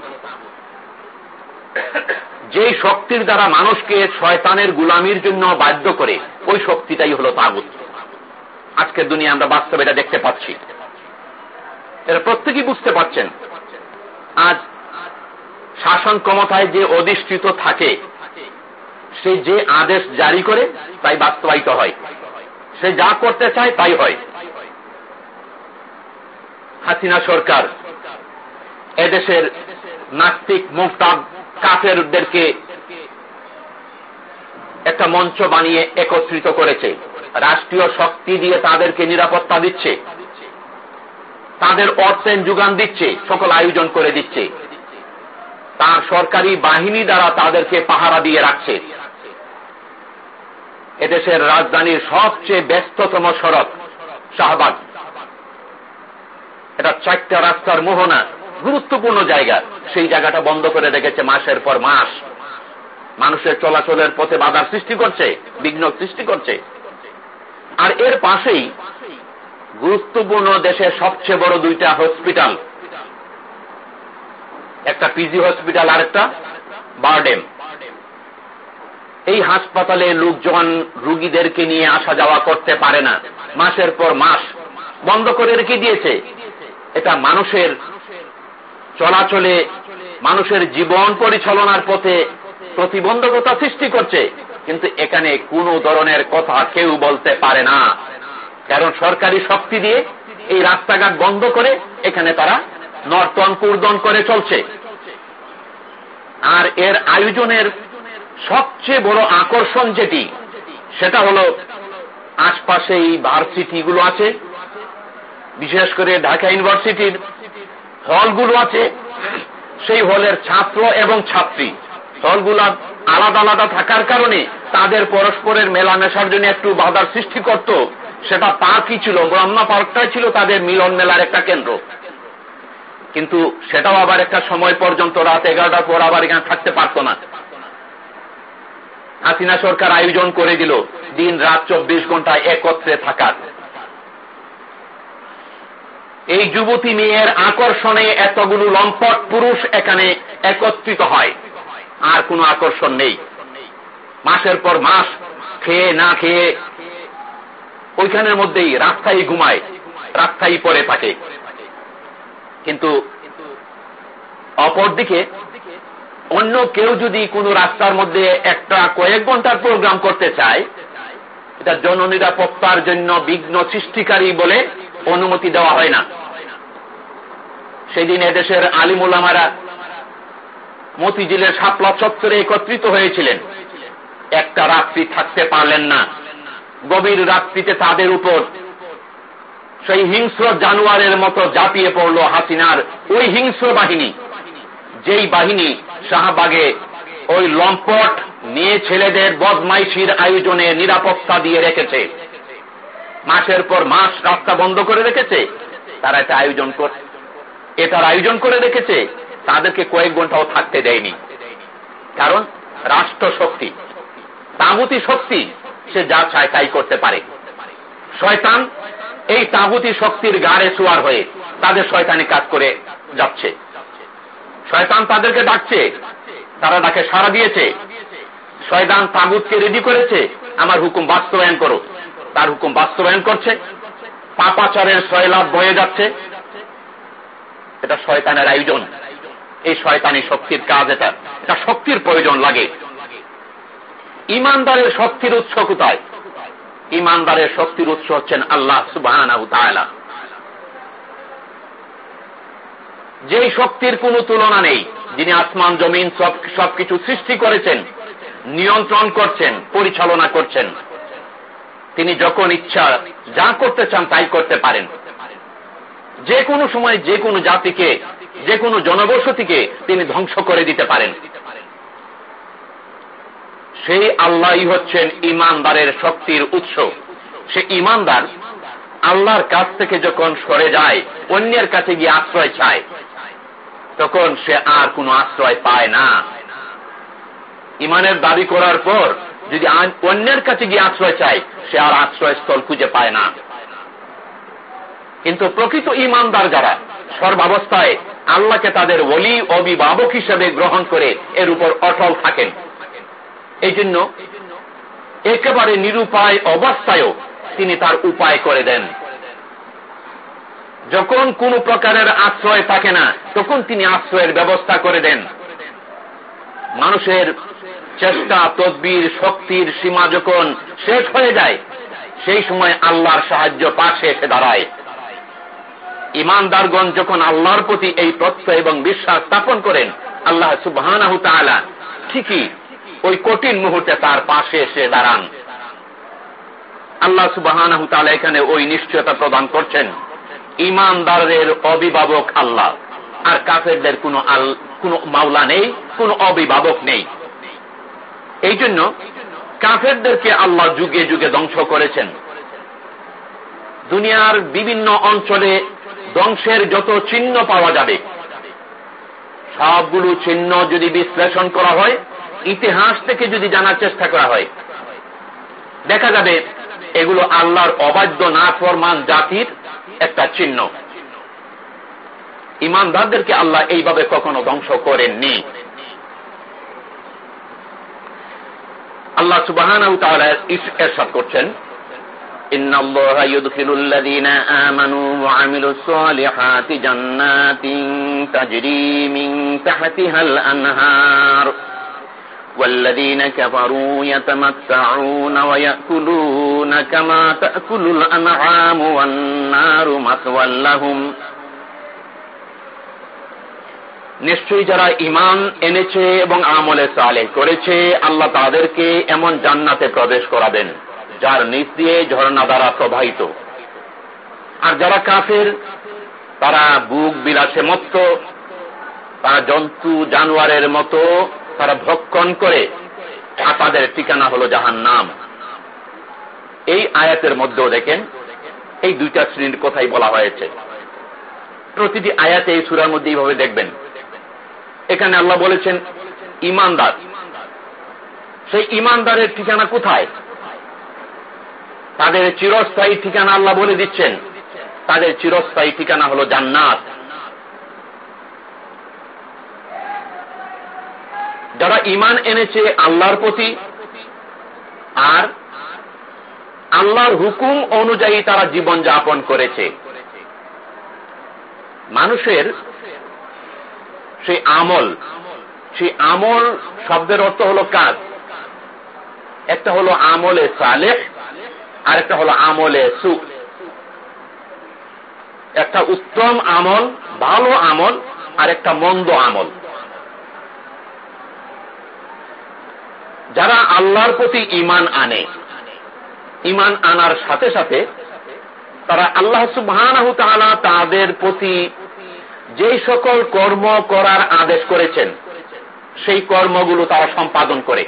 [SPEAKER 1] যেই শক্তির দ্বারা মানুষকে শয়তানের গুলামির জন্য বাধ্য করে ওই শক্তিটাই হল তাগুত আজকের দুনিয়া আমরা বাস্তবে এটা দেখতে পাচ্ছি এরা প্রত্যেকেই বুঝতে পারছেন আজ শাসন ক্ষমতায় যে অধিষ্ঠিত থাকে সে যে আদেশ জারি করে তাই বাস্তবায়িত হয় সে যা করতে চায় তাই হয় হাসিনা সরকার এদেশের নাস্তিক মুফতাব কাফেরদেরকে একটা মঞ্চ বানিয়ে একত্রিত করেছে রাষ্ট্রীয় শক্তি দিয়ে তাদেরকে নিরাপত্তা দিচ্ছে তাদের অর্থেন যোগান দিচ্ছে সকল আয়োজন করে দিচ্ছে তার সরকারি বাহিনী দ্বারা তাদেরকে পাহারা দিয়ে রাখছে এদেশের রাজধানীর সবচেয়ে ব্যস্ততম সড়ক শাহবাগ এটা চারটা রাস্তার মোহনা গুরুত্বপূর্ণ জায়গা সেই জায়গাটা বন্ধ করে রেখেছে মাসের পর মাস মানুষের চলাচলের পথে বাধার সৃষ্টি করছে বিঘ্ন সৃষ্টি করছে আর এর পাশেই গুরুত্বপূর্ণ দেশের সবচেয়ে বড় দুইটা হসপিটাল একটা পিজি হসপিটাল আর একটা বারডেম এই হাসপাতালে লোকজন রুগীদেরকে নিয়ে আসা যাওয়া করতে পারে না মাসের পর মাস বন্ধ করে রেখে দিয়েছে এটা মানুষের চলাচলে মানুষের জীবন পরিচালনার পথে প্রতিবন্ধকতা সৃষ্টি করছে কিন্তু এখানে কোনো ধরনের কথা কেউ বলতে পারে না কারণ সরকারি শক্তি দিয়ে এই রাস্তাঘাট বন্ধ করে এখানে তারা নর্তন কুর্দন করে চলছে আর এর আয়োজনের সবচেয়ে বড় আকর্ষণ যেটি সেটা হল আশপাশে এই ভার্সিটিগুলো আছে বিশেষ করে ঢাকা ইউনিভার্সিটির হলগুলো আছে সেই হলের ছাত্র এবং ছাত্রী হলগুলো আলাদা আলাদা থাকার কারণে তাদের পরস্পরের মেলামেশার জন্য একটু বাধার সৃষ্টি করত সেটা পার্কই ছিল ব্রহ্মা পার্কটাই ছিল তাদের মিলন মেলার একটা কেন্দ্র কিন্তু সেটাও আবার একটা সময় পর্যন্ত রাত এগারোটার পর আবার এখানে থাকতে পারত না হাসিনা সরকার আয়োজন করে দিল দিন রাত চব্বিশ ঘন্টায় একত্রে থাকার এই যুবতী মেয়ের আকর্ষণে এতগুলো লম্পট পুরুষ এখানে একত্রিত হয় আর কোনো আকর্ষণ নেই মাসের পর মাস খেয়ে না খেয়ে ওইখানের মধ্যেই রাস্তায় ঘুমায় রাস্তায় পরে থাকে কিন্তু অপরদিকে অন্য কেউ যদি কোনো রাস্তার মধ্যে একটা কয়েক ঘন্টার প্রোগ্রাম করতে চায় এটা জননিরাপত্তার জন্য বিঘ্ন সৃষ্টিকারী বলে অনুমতি দেওয়া হয় না সেদিন এদেশের আলিমুলামারা মতিঝিলের সাপলা চত্বরে একত্রিত হয়েছিলেন একটা রাত্রি থাকতে পারলেন না গভীর রাত্রিতে তাদের উপর সেই হিংস্র জানুয়ারের মতো জাপিয়ে পড়ল হাসিনার ওই হিংস্র বাহিনী যেই বাহিনী শাহবাগে ওই লম্পট নিয়ে ছেলেদের বদমাইশির আয়োজনে নিরাপত্তা দিয়ে রেখেছে মাসের পর মাস রাস্তা বন্ধ করে রেখেছে তারা এটা আয়োজন করে এটার আয়োজন করে রেখেছে তাদেরকে কয়েক ঘন্টাও থাকতে দেয়নি কারণ রাষ্ট্র শক্তি তাগুতি শক্তি সে যা চায় তাই করতে পারে শয়তান এই তাগুতি শক্তির গাড়ে চুয়ার হয়ে তাদের শয়তানি কাজ করে যাচ্ছে শয়তান তাদেরকে ডাকছে তারা ডাকে সারা দিয়েছে শয়তান তাগুতকে রেডি করেছে আমার হুকুম বাস্তবায়ন করো তার হুকুম বাস্তবায়ন করছে পাপাচারের লাভ বয়ে যাচ্ছে এটা শয়তানের আয়োজন এই শয়তানি শক্তির কাজ এটা এটা শক্তির প্রয়োজন লাগে ইমানদারের শক্তির উৎস কোথায় ইমানদারের শক্তির উৎস হচ্ছেন আল্লাহ সুবাহ যেই শক্তির কোনো তুলনা নেই যিনি আসমান জমিন সবকিছু সৃষ্টি করেছেন নিয়ন্ত্রণ করছেন পরিচালনা করছেন তিনি যখন ইচ্ছা যা করতে চান তাই করতে পারেন যে কোনো সময় যে কোনো জাতিকে যে কোনো জনবসতিকে তিনি ধ্বংস করে দিতে পারেন সেই আল্লাহ হচ্ছেন ইমানদারের শক্তির উৎস সে ইমানদার আল্লাহর কাছ থেকে যখন সরে যায় অন্যের কাছে গিয়ে আশ্রয় চায় তখন সে আর কোনো আশ্রয় পায় না ইমানের দাবি করার পর যদি অন্যের কাছে গিয়ে আশ্রয় চায় সে আর আশ্রয়স্থল খুঁজে পায় না কিন্তু প্রকৃত ইমানদার যারা সর্বাবস্থায় আল্লাহকে তাদের অলি অভিভাবক হিসেবে গ্রহণ করে এর উপর অটল থাকেন এই জন্য একেবারে নিরুপায় অবস্থায়ও তিনি তার উপায় করে দেন যখন কোন প্রকারের আশ্রয় থাকে না তখন তিনি আশ্রয়ের ব্যবস্থা করে দেন মানুষের চেষ্টা তদ্বির শক্তির সীমা যখন শেষ হয়ে যায় সেই সময় আল্লাহর সাহায্য পাশে এসে দাঁড়ায় ইমানদারগণ যখন আল্লাহর প্রতি এই তথ্য এবং বিশ্বাস স্থাপন করেন আল্লাহ সুবাহ ঠিকই ওই কঠিন মুহূর্তে তার পাশে এসে দাঁড়ান আল্লাহ সুবাহ এখানে ওই নিশ্চয়তা প্রদান করছেন ইমানদারদের অভিভাবক আল্লাহ আর কাফেরদের কোনো কোনো মাওলা নেই কোনো অভিভাবক নেই এই জন্য কাফেরদেরকে আল্লাহ যুগে যুগে ধ্বংস করেছেন দুনিয়ার বিভিন্ন অঞ্চলে ধ্বংসের যত চিহ্ন পাওয়া যাবে সবগুলো চিহ্ন যদি বিশ্লেষণ করা হয় ইতিহাস থেকে যদি জানার চেষ্টা করা হয় দেখা যাবে এগুলো আল্লাহর অবাধ্য না ফরমান জাতির একটা চিহ্ন ইমানদারদেরকে আল্লাহ এইভাবে কখনো ধ্বংস করেননি আল্লাহ সুবাহ এরশাদ করছেন إن الله يدخل الذين آمنوا وعملوا الصالحات جنات تجري من تحتها الأنهار والذين كفروا يتمتعون ويأكلون كما تأكل الأنعام والنار مثوى لهم ۖ নিশ্চয়ই যারা ইমান এনেছে এবং আমলে চালে করেছে আল্লাহ তাদেরকে এমন জান্নাতে প্রবেশ করাবেন যার নিচ দিয়ে ঝর্ণা দ্বারা প্রবাহিত আর যারা কাফের তারা বুক বিলাসে মত্ত তারা জন্তু জানোয়ারের মতো তারা ভক্ষণ করে তাদের ঠিকানা হল জাহান নাম এই আয়াতের মধ্যেও দেখেন এই দুইটা শ্রেণীর কথাই বলা হয়েছে প্রতিটি আয়াতে এই সুরার মধ্যে এইভাবে দেখবেন এখানে আল্লাহ বলেছেন ইমানদার সেই ইমানদারের ঠিকানা কোথায় তাদের চিরস্থায়ী ঠিকানা আল্লাহ বলে দিচ্ছেন তাদের চিরস্থায়ী ঠিকানা হল জান্নাত
[SPEAKER 2] যারা ইমান এনেছে আল্লাহর প্রতি
[SPEAKER 1] আর আল্লাহর হুকুম অনুযায়ী তারা জীবন যাপন করেছে মানুষের সেই আমল সেই আমল শব্দের অর্থ হলো কাজ একটা হলো আমলে সালেহ আর একটা হলো আমলে সু একটা উত্তম আমল ভালো আমল আর একটা মন্দ আমল যারা আল্লাহর প্রতি ইমান আনে ইমান আনার সাথে সাথে তারা আল্লাহ সুবাহ তাদের প্রতি যেই সকল কর্ম করার আদেশ করেছেন সেই কর্মগুলো তারা সম্পাদন করে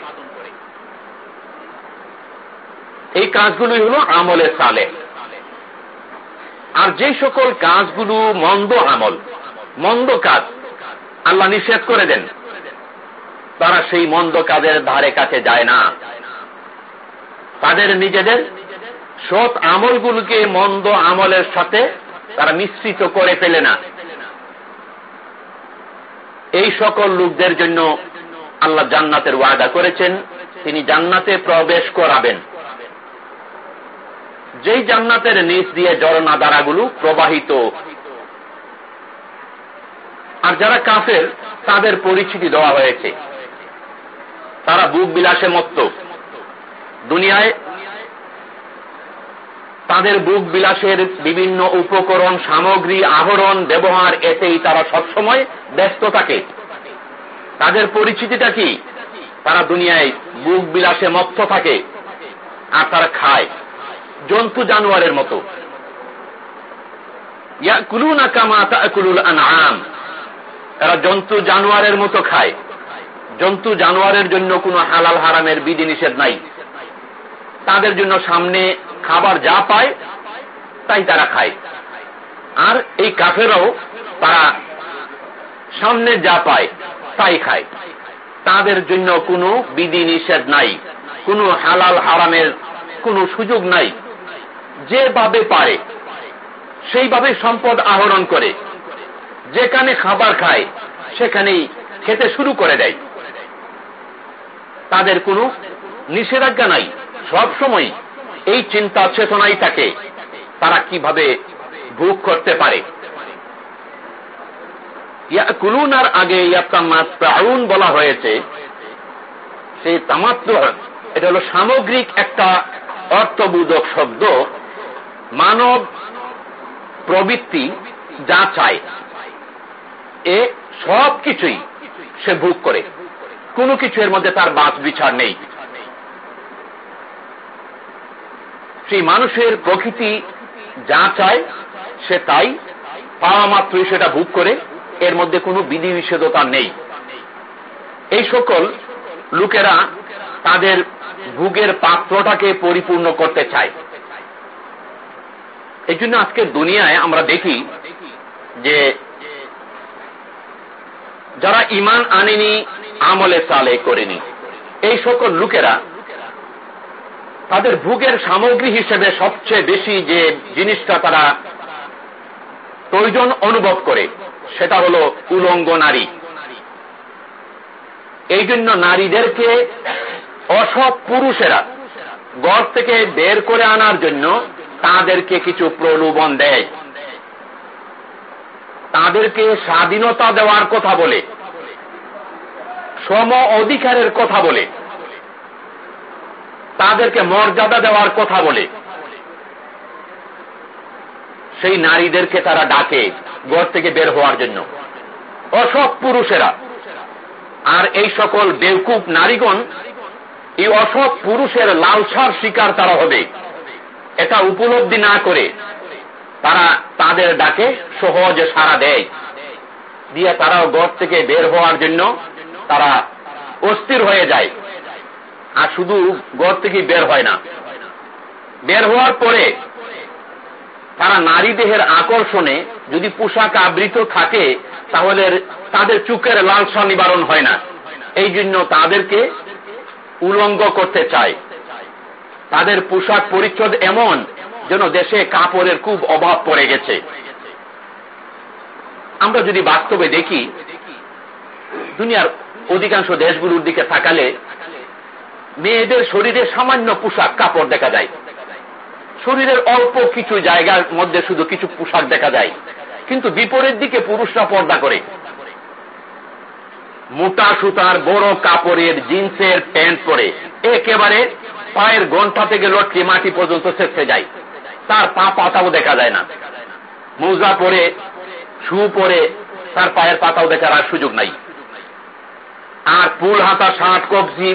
[SPEAKER 1] এই কাজগুলোই হল আমলে সালে আর যে সকল কাজগুলো মন্দ আমল মন্দ কাজ আল্লাহ নিষেধ করে দেন তারা সেই মন্দ কাজের ধারে কাছে যায় না তাদের নিজেদের সৎ আমলগুলোকে মন্দ আমলের সাথে তারা মিশ্রিত করে ফেলে না এই সকল লোকদের জন্য আল্লাহ জান্নাতের ওয়াদা করেছেন তিনি জান্নাতে প্রবেশ করাবেন যেই জান্নাতের নিচ দিয়ে জরনা দ্বারাগুলো প্রবাহিত আর যারা কাফের তাদের পরিচিতি দেওয়া হয়েছে তারা বুক বিলাসে মত্ত দুনিয়ায় তাদের বুক বিলাসের বিভিন্ন উপকরণ সামগ্রী আহরণ ব্যবহার এতেই তারা সবসময় ব্যস্ত থাকে তাদের পরিচিতিটা কি তারা দুনিয়ায় বুক বিলাসে মত্ত থাকে আর তারা খায় জন্তু জানোয়ারের মতো তারা জন্তু জানোয়ারের মতো খায় জন্তু জানোয়ারের জন্য কোনো হালাল হারামের বিধি নিষেধ নাই তাদের জন্য সামনে খাবার যা পায় তাই তারা খায় আর এই কাফেরাও তারা সামনে যা পায় তাই খায় তাদের জন্য কোনো বিধি নিষেধ নাই কোনো হালাল হারামের কোনো সুযোগ নাই যেভাবে পারে সেইভাবে সম্পদ আহরণ করে যেখানে খাবার খায় সেখানেই খেতে শুরু করে দেয় তাদের কোনো নিষেধাজ্ঞা নাই সব সময় এই চিন্তা চেতনাই থাকে তারা কিভাবে ভোগ করতে পারে কুলুনার আগে ইয়াপ্তামাত প্রাউন বলা হয়েছে সেই তামাত্র এটা হল সামগ্রিক একটা অর্থবোধক শব্দ মানব প্রবৃত্তি যা চায় এ সব কিছুই সে ভোগ করে কোনো কিছু এর মধ্যে তার বাস বিচার নেই সেই মানুষের প্রকৃতি যা চায় সে তাই পাওয়া মাত্রই সেটা ভোগ করে এর মধ্যে কোনো বিধিনিষেধতা নেই এই সকল লোকেরা তাদের ভোগের পাত্রটাকে পরিপূর্ণ করতে চায় এই জন্য আজকে দুনিয়ায় আমরা দেখি যে যারা ইমান আনেনি আমলে চালে করেনি এই সকল লোকেরা তাদের ভোগের সামগ্রী হিসেবে সবচেয়ে বেশি যে জিনিসটা তারা প্রয়োজন অনুভব করে সেটা হল উলঙ্গ নারী এই জন্য নারীদেরকে অসৎ পুরুষেরা ঘর থেকে বের করে আনার জন্য তাদেরকে কিছু প্রলোভন দেয় তাদেরকে স্বাধীনতা দেওয়ার কথা বলে সম অধিকারের কথা বলে তাদেরকে মর্যাদা দেওয়ার কথা বলে সেই নারীদেরকে তারা ডাকে ঘর থেকে বের হওয়ার জন্য অসব পুরুষেরা আর এই সকল বেলকুপ নারীগণ এই অসব পুরুষের লালসার শিকার তারা হবে এটা উপলব্ধি না করে তারা তাদের ডাকে সহজে সারা দেয় দিয়ে তারাও ঘর থেকে বের হওয়ার জন্য তারা অস্থির হয়ে যায় আর শুধু ঘর থেকে বের হয় না বের হওয়ার পরে তারা নারী দেহের আকর্ষণে যদি পোশাক আবৃত থাকে তাহলে তাদের চুকের লালসা নিবারণ হয় না এই জন্য তাদেরকে উলঙ্গ করতে চায় তাদের পোশাক পরিচ্ছদ এমন যেন দেশে কাপড়ের খুব অভাব পড়ে গেছে আমরা যদি বাস্তবে দেখি দুনিয়ার অধিকাংশ দেশগুলোর দিকে থাকালে মেয়েদের শরীরে সামান্য পোশাক কাপড় দেখা যায় শরীরের অল্প কিছু জায়গার মধ্যে শুধু কিছু পোশাক দেখা যায় কিন্তু বিপরীত দিকে পুরুষরা পর্দা করে মোটা সুতার বড় কাপড়ের জিন্সের প্যান্ট পরে একেবারে পায়ের ঘন্টা থেকে লটকে মাটি পর্যন্ত শেষে যায় তার পা পাতাও দেখা যায় না মোজা পরে শু পরে তার পায়ের পাতাও দেখার আর সুযোগ নাই আর পুল হাতা ষাট কবজি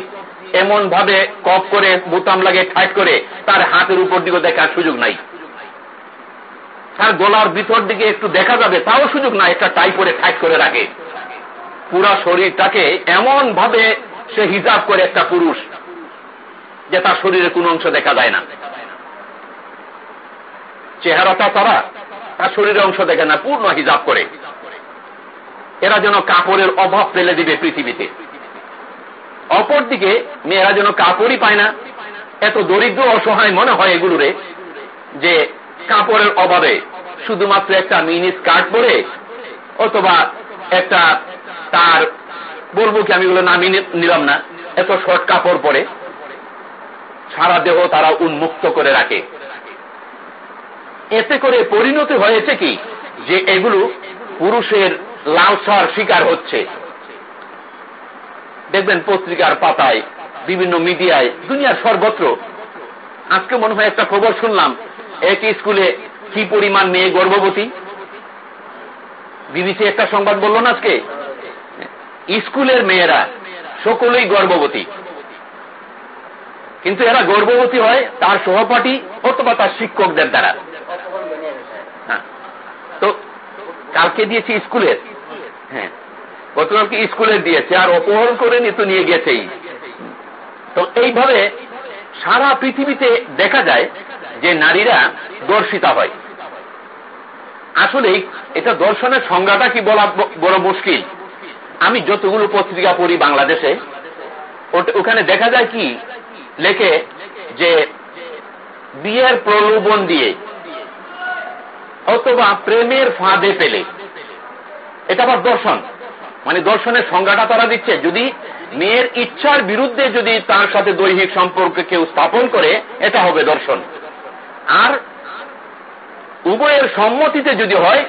[SPEAKER 1] এমন ভাবে কপ করে বোতাম লাগে ঠাইট করে তার হাতের উপর দিকে দেখার সুযোগ নাই তার গোলার ভিতর দিকে একটু দেখা যাবে তাও সুযোগ না একটা টাই করে ঠাইট করে রাখে পুরা শরীরটাকে এমন ভাবে সে হিজাব করে একটা পুরুষ যে তার শরীরে কোন অংশ দেখা যায় না চেহারাটা তারা তার শরীরের অংশ দেখে না পূর্ণ হিজাব করে এরা যেন কাপড়ের অভাব ফেলে দিবে পৃথিবীতে অপরদিকে মেয়েরা যেন কাপড়ই পায় না এত দরিদ্র অসহায় মনে হয় এগুলোরে যে কাপড়ের অভাবে শুধুমাত্র একটা মিনি স্কার্ট পরে অথবা একটা তার বলবো কি আমি এগুলো নামিয়ে নিলাম না এত শর্ট কাপড় পরে সারা দেহ তারা উন্মুক্ত করে রাখে এতে করে পরিণতি হয়েছে কি যে এগুলো পুরুষের লালসার শিকার হচ্ছে দেখবেন পত্রিকার পাতায় বিভিন্ন মিডিয়ায় দুনিয়ার সর্বত্র আজকে মনে হয় একটা খবর শুনলাম একই স্কুলে কি পরিমাণ মেয়ে গর্ভবতী বিবিসি একটা সংবাদ বলল না আজকে স্কুলের মেয়েরা সকলেই গর্ভবতী কিন্তু এরা গর্ভবতী হয় তার সহপাঠী অথবা তার শিক্ষকদের দ্বারা হ্যাঁ তো কালকে দিয়েছি স্কুলের হ্যাঁ গতকালকে স্কুলে দিয়েছে আর অপহরণ করে নি তো নিয়ে গেছেই তো এইভাবে সারা পৃথিবীতে দেখা যায় যে নারীরা দর্শিতা হয় আসলে এটা দর্শনের সংজ্ঞাটা কি বলা বড় মুশকিল আমি যতগুলো পত্রিকা পড়ি বাংলাদেশে ওখানে দেখা যায় কি লেখে যে বিয়ের প্রলোভন দিয়ে অথবা প্রেমের ফাঁদে পেলে এটা আবার দর্শন মানে দর্শনের সংজ্ঞাটা তারা দিচ্ছে যদি মেয়ের ইচ্ছার বিরুদ্ধে যদি তার সাথে দৈহিক সম্পর্ক কেউ স্থাপন করে এটা হবে দর্শন আর উভয়ের সম্মতিতে যদি হয়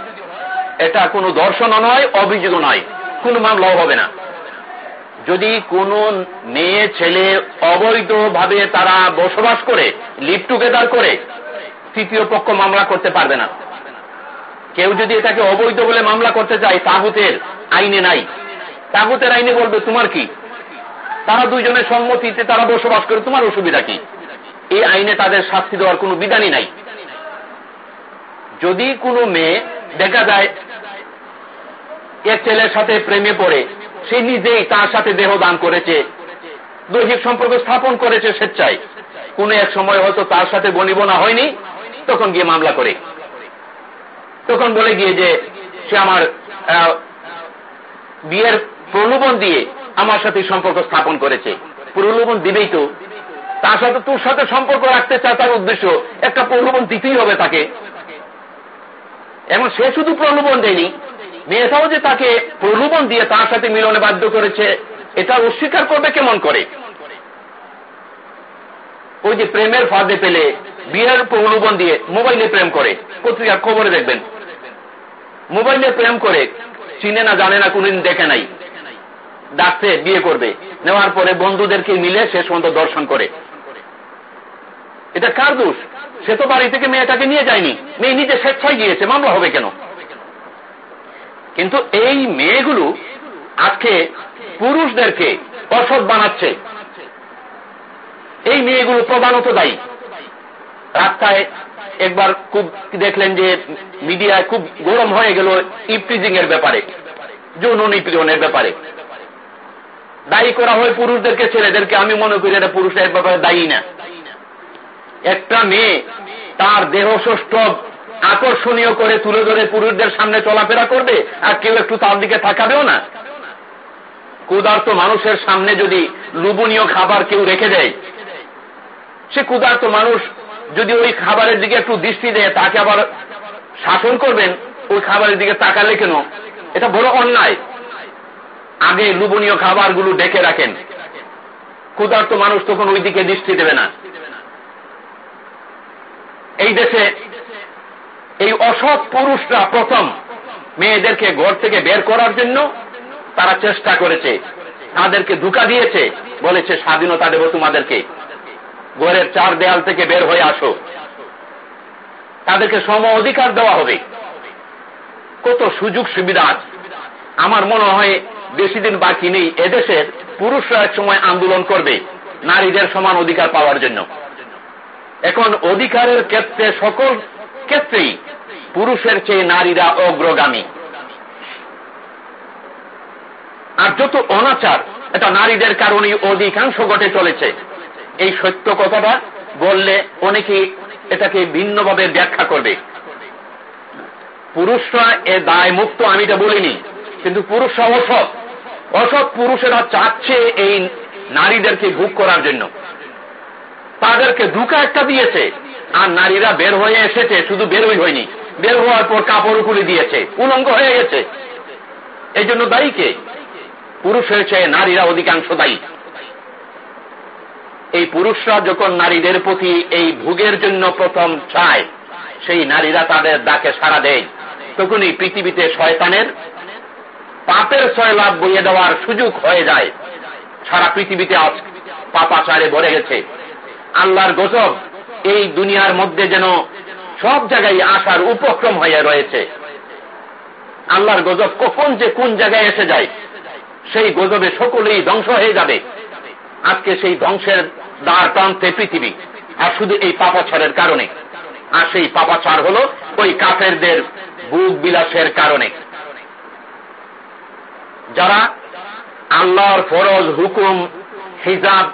[SPEAKER 1] এটা কোনো দর্শন নয় অভিযোগ নয় কোনো মামলাও হবে না যদি কোনো মেয়ে ছেলে অবৈধভাবে তারা বসবাস করে লিপ টুগেদার করে তৃতীয় পক্ষ মামলা করতে পারবে না কেউ যদি এটাকে অবৈধ বলে মামলা করতে চায় তাগুতের আইনে নাই তাগুতের আইনে বলবে তোমার কি তারা দুইজনের সম্মতিতে তারা বসবাস করে তোমার অসুবিধা কি এই আইনে তাদের শাস্তি দেওয়ার কোনো বিধানই নাই যদি কোনো মেয়ে দেখা যায় এক ছেলের সাথে প্রেমে পড়ে সে নিজেই তার সাথে দেহ দান করেছে দৈহিক সম্পর্ক স্থাপন করেছে স্বেচ্ছায় কোনো এক সময় হয়তো তার সাথে গণিবনা হয়নি তখন গিয়ে মামলা করে তখন বলে গিয়ে যে সে আমার বিয়ের প্রলোভন দিয়ে আমার সাথে সম্পর্ক স্থাপন করেছে প্রলোভন দিবেই তো তার সাথে তোর সাথে সম্পর্ক রাখতে চায় তার উদ্দেশ্য একটা প্রলোভন দিতেই হবে তাকে এবং সে শুধু প্রলোভন দেয়নি মেয়েটাও যে তাকে প্রলোভন দিয়ে তার সাথে মিলনে বাধ্য করেছে এটা অস্বীকার করবে কেমন করে ওই যে প্রেমের ফাঁদে পেলে বিয়ের প্রলোভন দিয়ে মোবাইলে প্রেম করে পত্রিকার খবরে দেখবেন মোবাইলে প্রেম করে চিনে না জানে না কোনদিন দেখে নাই ডাকছে বিয়ে করবে নেওয়ার পরে বন্ধুদেরকে মিলে সে পর্যন্ত দর্শন করে এটা কার দোষ সে তো বাড়ি থেকে মেয়েটাকে নিয়ে যায়নি মেয়ে নিজে স্বেচ্ছায় গিয়েছে মামলা হবে কেন কিন্তু এই মেয়েগুলো আজকে পুরুষদেরকে অসৎ বানাচ্ছে এই মেয়েগুলো প্রধানত দায়ী রাস্তায় একবার খুব দেখলেন যে মিডিয়ায় খুব গরম হয়ে গেল ইপ্রিজিং এর ব্যাপারে যৌন নিপীড়নের ব্যাপারে দায়ী করা হয় পুরুষদেরকে ছেলেদেরকে আমি মনে করি এটা পুরুষের ব্যাপারে দায়ী না একটা মেয়ে তার দেহ ষষ্ঠ আকর্ষণীয় করে তুলে ধরে পুরুষদের সামনে চলাফেরা করবে আর কেউ একটু তার দিকে থাকাবেও না ক্ষুধার্ত মানুষের সামনে যদি লুবনীয় খাবার কেউ রেখে দেয় সে ক্ষুধার্ত মানুষ যদি ওই খাবারের দিকে একটু দৃষ্টি দেয় তাকে আবার শাসন করবেন ওই খাবারের দিকে তাকালে কেন এটা বড় অন্যায় আগে লুবনীয় খাবারগুলো ডেকে রাখেন ক্ষুধার্ত মানুষ তখন ওই দিকে দৃষ্টি দেবে না এই দেশে এই অসৎ পুরুষরা প্রথম মেয়েদেরকে ঘর থেকে বের করার জন্য তারা চেষ্টা করেছে তাদেরকে ধোকা দিয়েছে বলেছে স্বাধীনতা দেব তোমাদেরকে গোয়ারের চার দেয়াল থেকে বের হয়ে আসো তাদেরকে সম অধিকার দেওয়া হবে কত সুযোগ সুবিধা আছে আমার মনে হয় বেশি দিন বাকি নেই এদেশের পুরুষরা সময় আন্দোলন করবে নারীদের সমান অধিকার পাওয়ার জন্য এখন অধিকারের ক্ষেত্রে সকল ক্ষেত্রেই পুরুষের চেয়ে নারীরা অগ্রগামী আর যত অনাচার এটা নারীদের কারণেই অধিকাংশ ঘটে চলেছে এই সত্য কথাটা বললে অনেকে এটাকে ভিন্নভাবে ব্যাখ্যা করবে পুরুষরা এ দায় মুক্ত আমি এটা বলিনি কিন্তু পুরুষরা অসৎ অসৎ পুরুষেরা চাচ্ছে এই নারীদেরকে ভোগ করার জন্য তাদেরকে দুকা একটা দিয়েছে আর নারীরা বের হয়ে এসেছে শুধু বেরোই হয়নি বের হওয়ার পর কাপড় খুলে দিয়েছে উলঙ্গ হয়ে গেছে এই জন্য দায়ী কে পুরুষ হয়েছে নারীরা অধিকাংশ দায়ী এই পুরুষরা যখন নারীদের প্রতি এই ভোগের জন্য প্রথম চায় সেই নারীরা তাদের ডাকে সাড়া দেয় তখনই পৃথিবীতে শয়তানের পাপের লাভ বইয়ে দেওয়ার সুযোগ হয়ে যায় সারা পৃথিবীতে পাপা পাপাচারে ভরে গেছে আল্লাহর গজব এই দুনিয়ার মধ্যে যেন সব জায়গায় আসার উপক্রম হয়ে রয়েছে আল্লাহর গজব কখন যে কোন জায়গায় এসে যায় সেই গজবে সকলেই ধ্বংস হয়ে যাবে আজকে সেই ধ্বংসের দাঁড় প্রান্তে পৃথিবী আর শুধু এই পাপাছড়ের কারণে আর সেই পাপাচার হল ওই কাফেরদের বুক বিলাসের কারণে যারা আল্লাহর ফরজ হুকুম হিজাব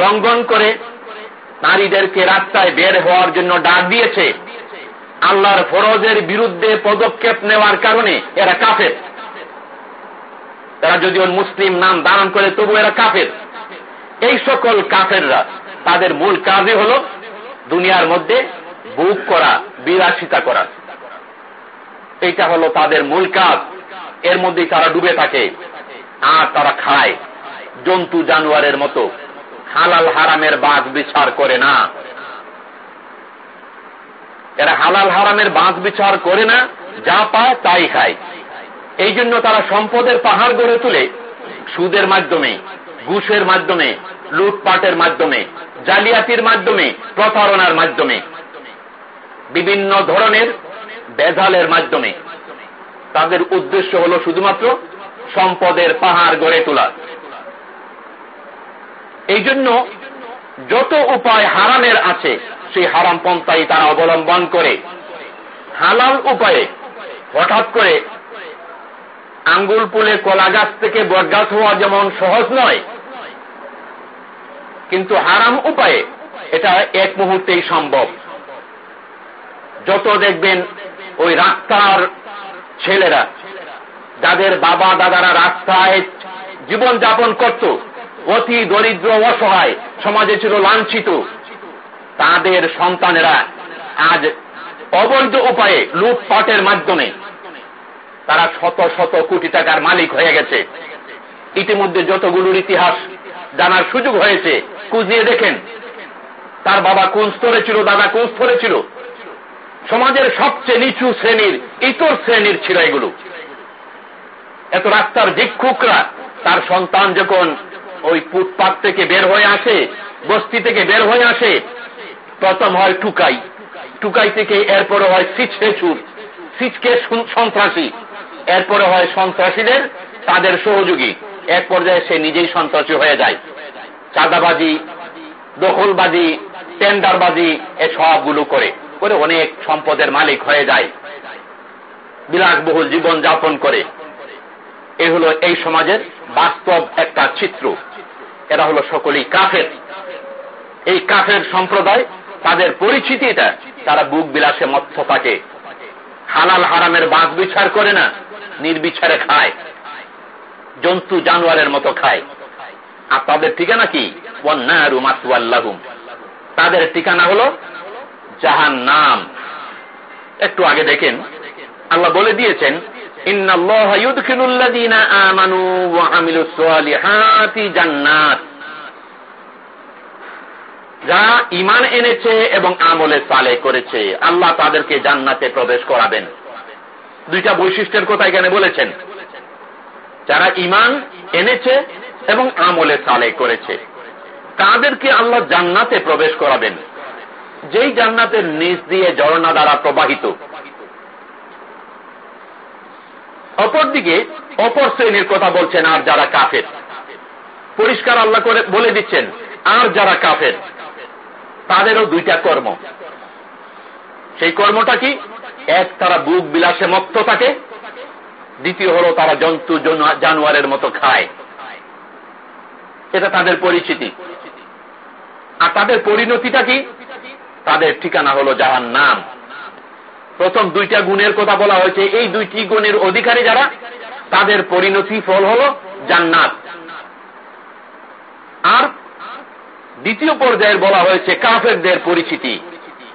[SPEAKER 1] লঙ্ঘন করে নারীদেরকে রাস্তায় বের হওয়ার জন্য ডাক দিয়েছে আল্লাহর ফরজের বিরুদ্ধে পদক্ষেপ নেওয়ার কারণে এরা কাফের তারা যদি ওর মুসলিম নাম দান করে তবু এরা কাফের এই সকল কাফেররা তাদের মূল কাজই হল দুনিয়ার মধ্যে বুক করা বিলাসিতা করা এইটা হলো তাদের মূল কাজ এর মধ্যেই তারা ডুবে থাকে আর তারা খায় জন্তু জানুয়ারের মতো হালাল হারামের বাঁধ বিচার করে না এরা হালাল হারামের বাঁধ বিচার করে না যা পায় তাই খায় এই জন্য তারা সম্পদের পাহাড় গড়ে তুলে সুদের মাধ্যমে ঘুষের মাধ্যমে লুটপাটের মাধ্যমে জালিয়াতির মাধ্যমে প্রতারণার মাধ্যমে বিভিন্ন ধরনের বেজালের মাধ্যমে তাদের উদ্দেশ্য হল শুধুমাত্র সম্পদের পাহাড় গড়ে তোলা এই জন্য যত উপায় হারামের আছে সেই হারাম পন্থাই তারা অবলম্বন করে হালাল উপায়ে হঠাৎ করে আঙ্গুল পুলে কলা গাছ থেকে বটগাছ হওয়া যেমন সহজ নয় কিন্তু হারাম উপায়ে এটা এক মুহূর্তেই সম্ভব যত দেখবেন ওই রাস্তার ছেলেরা যাদের বাবা দাদারা রাস্তায় জীবন যাপন করত অতি দরিদ্র অসহায় সমাজে ছিল লাঞ্ছিত তাদের সন্তানেরা আজ অবৈধ উপায়ে লুটপাটের মাধ্যমে তারা শত শত কোটি টাকার মালিক হয়ে গেছে ইতিমধ্যে যতগুলোর ইতিহাস জানার সুযোগ হয়েছে কুজ নিয়ে দেখেন তার বাবা কোন স্তরে ছিল দাদা কোন স্তরে ছিল সমাজের সবচেয়ে নিচু শ্রেণীর ইতর শ্রেণীর ছিল এগুলো এত রাস্তার ভিক্ষুকরা তার সন্তান যখন ওই ফুটপাত থেকে বের হয়ে আসে বস্তি থেকে বের হয়ে আসে প্রথম হয় টুকাই টুকাই থেকে এরপরে হয় সিচকে চুর সিচকে সন্ত্রাসী এরপরে হয় সন্ত্রাসীদের তাদের সহযোগী এক পর্যায়ে সে নিজেই সন্ত্রাসী হয়ে যায় চাঁদাবাজি দখলবাজি টেন্ডারবাজি এ সবগুলো করে করে অনেক সম্পদের মালিক হয়ে যায় বিলাসবহুল জীবন যাপন করে এ হলো এই সমাজের বাস্তব একটা চিত্র এরা হলো সকলেই কাফের এই কাফের সম্প্রদায় তাদের পরিচিতি এটা তারা বুক বিলাসে মৎস্য থাকে হালাল হারামের বাঁধ বিচার করে না নির্বিচারে খায় জন্তু জানোয়ারের মতো খায় আর তাদের ঠিকানা কি তাদের ঠিকানা হলো জাহান নাম একটু আগে দেখেন আল্লাহ বলে দিয়েছেন আমানু ইমান এনেছে এবং আমলে সালে করেছে আল্লাহ তাদেরকে জান্নাতে প্রবেশ করাবেন দুইটা বৈশিষ্ট্যের কথা এখানে বলেছেন যারা ইমান এনেছে এবং আমলে সালে করেছে তাদেরকে আল্লাহ জান্নাতে প্রবেশ করাবেন যেই জান্নাতের নিচ দিয়ে জরনা দ্বারা প্রবাহিত অপরদিকে অপর শ্রেণীর কথা বলছেন আর যারা কাফের পরিষ্কার আল্লাহ করে বলে দিচ্ছেন আর যারা কাফের তাদেরও দুইটা কর্ম সেই কর্মটা কি এক তারা বুক বিলাসে মত্ত থাকে দ্বিতীয় হলো তারা জন্তু জানোয়ারের মতো খায় এটা তাদের পরিচিতি আর তাদের পরিণতিটা কি তাদের ঠিকানা হলো যাহার নাম প্রথম দুইটা গুণের কথা বলা হয়েছে এই দুইটি গুণের অধিকারী যারা তাদের পরিণতি ফল হল জান্নাত আর দ্বিতীয় পর্যায়ের বলা হয়েছে কাফেরদের পরিচিতি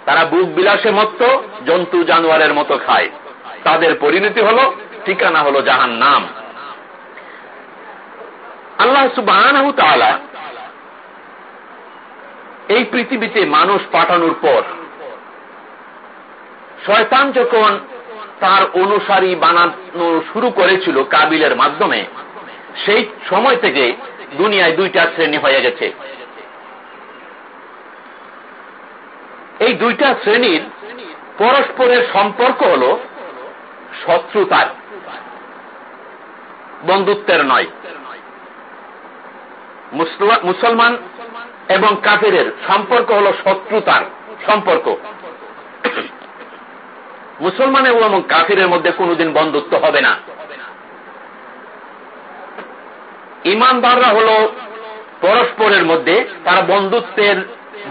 [SPEAKER 1] তারা বুক বিলাসে মত্ত জন্তু জানোয়ারের মতো খায় তাদের পরিণতি হল ঠিকানা হলো জাহান নাম আল্লাহ সুবাহ এই পৃথিবীতে মানুষ পাঠানোর পর শয়তান যখন তার অনুসারী বানানো শুরু করেছিল কাবিলের মাধ্যমে সেই সময় থেকে দুনিয়ায় দুইটা শ্রেণী হয়ে গেছে এই দুইটা শ্রেণীর পরস্পরের সম্পর্ক হল শত্রুতার বন্ধুত্বের নয় মুসলমান এবং কাফিরের সম্পর্ক হল শত্রুতার সম্পর্ক মুসলমান এবং কাফিরের মধ্যে কোনদিন বন্ধুত্ব হবে না ইমানদাররা হল পরস্পরের মধ্যে তারা বন্ধুত্বের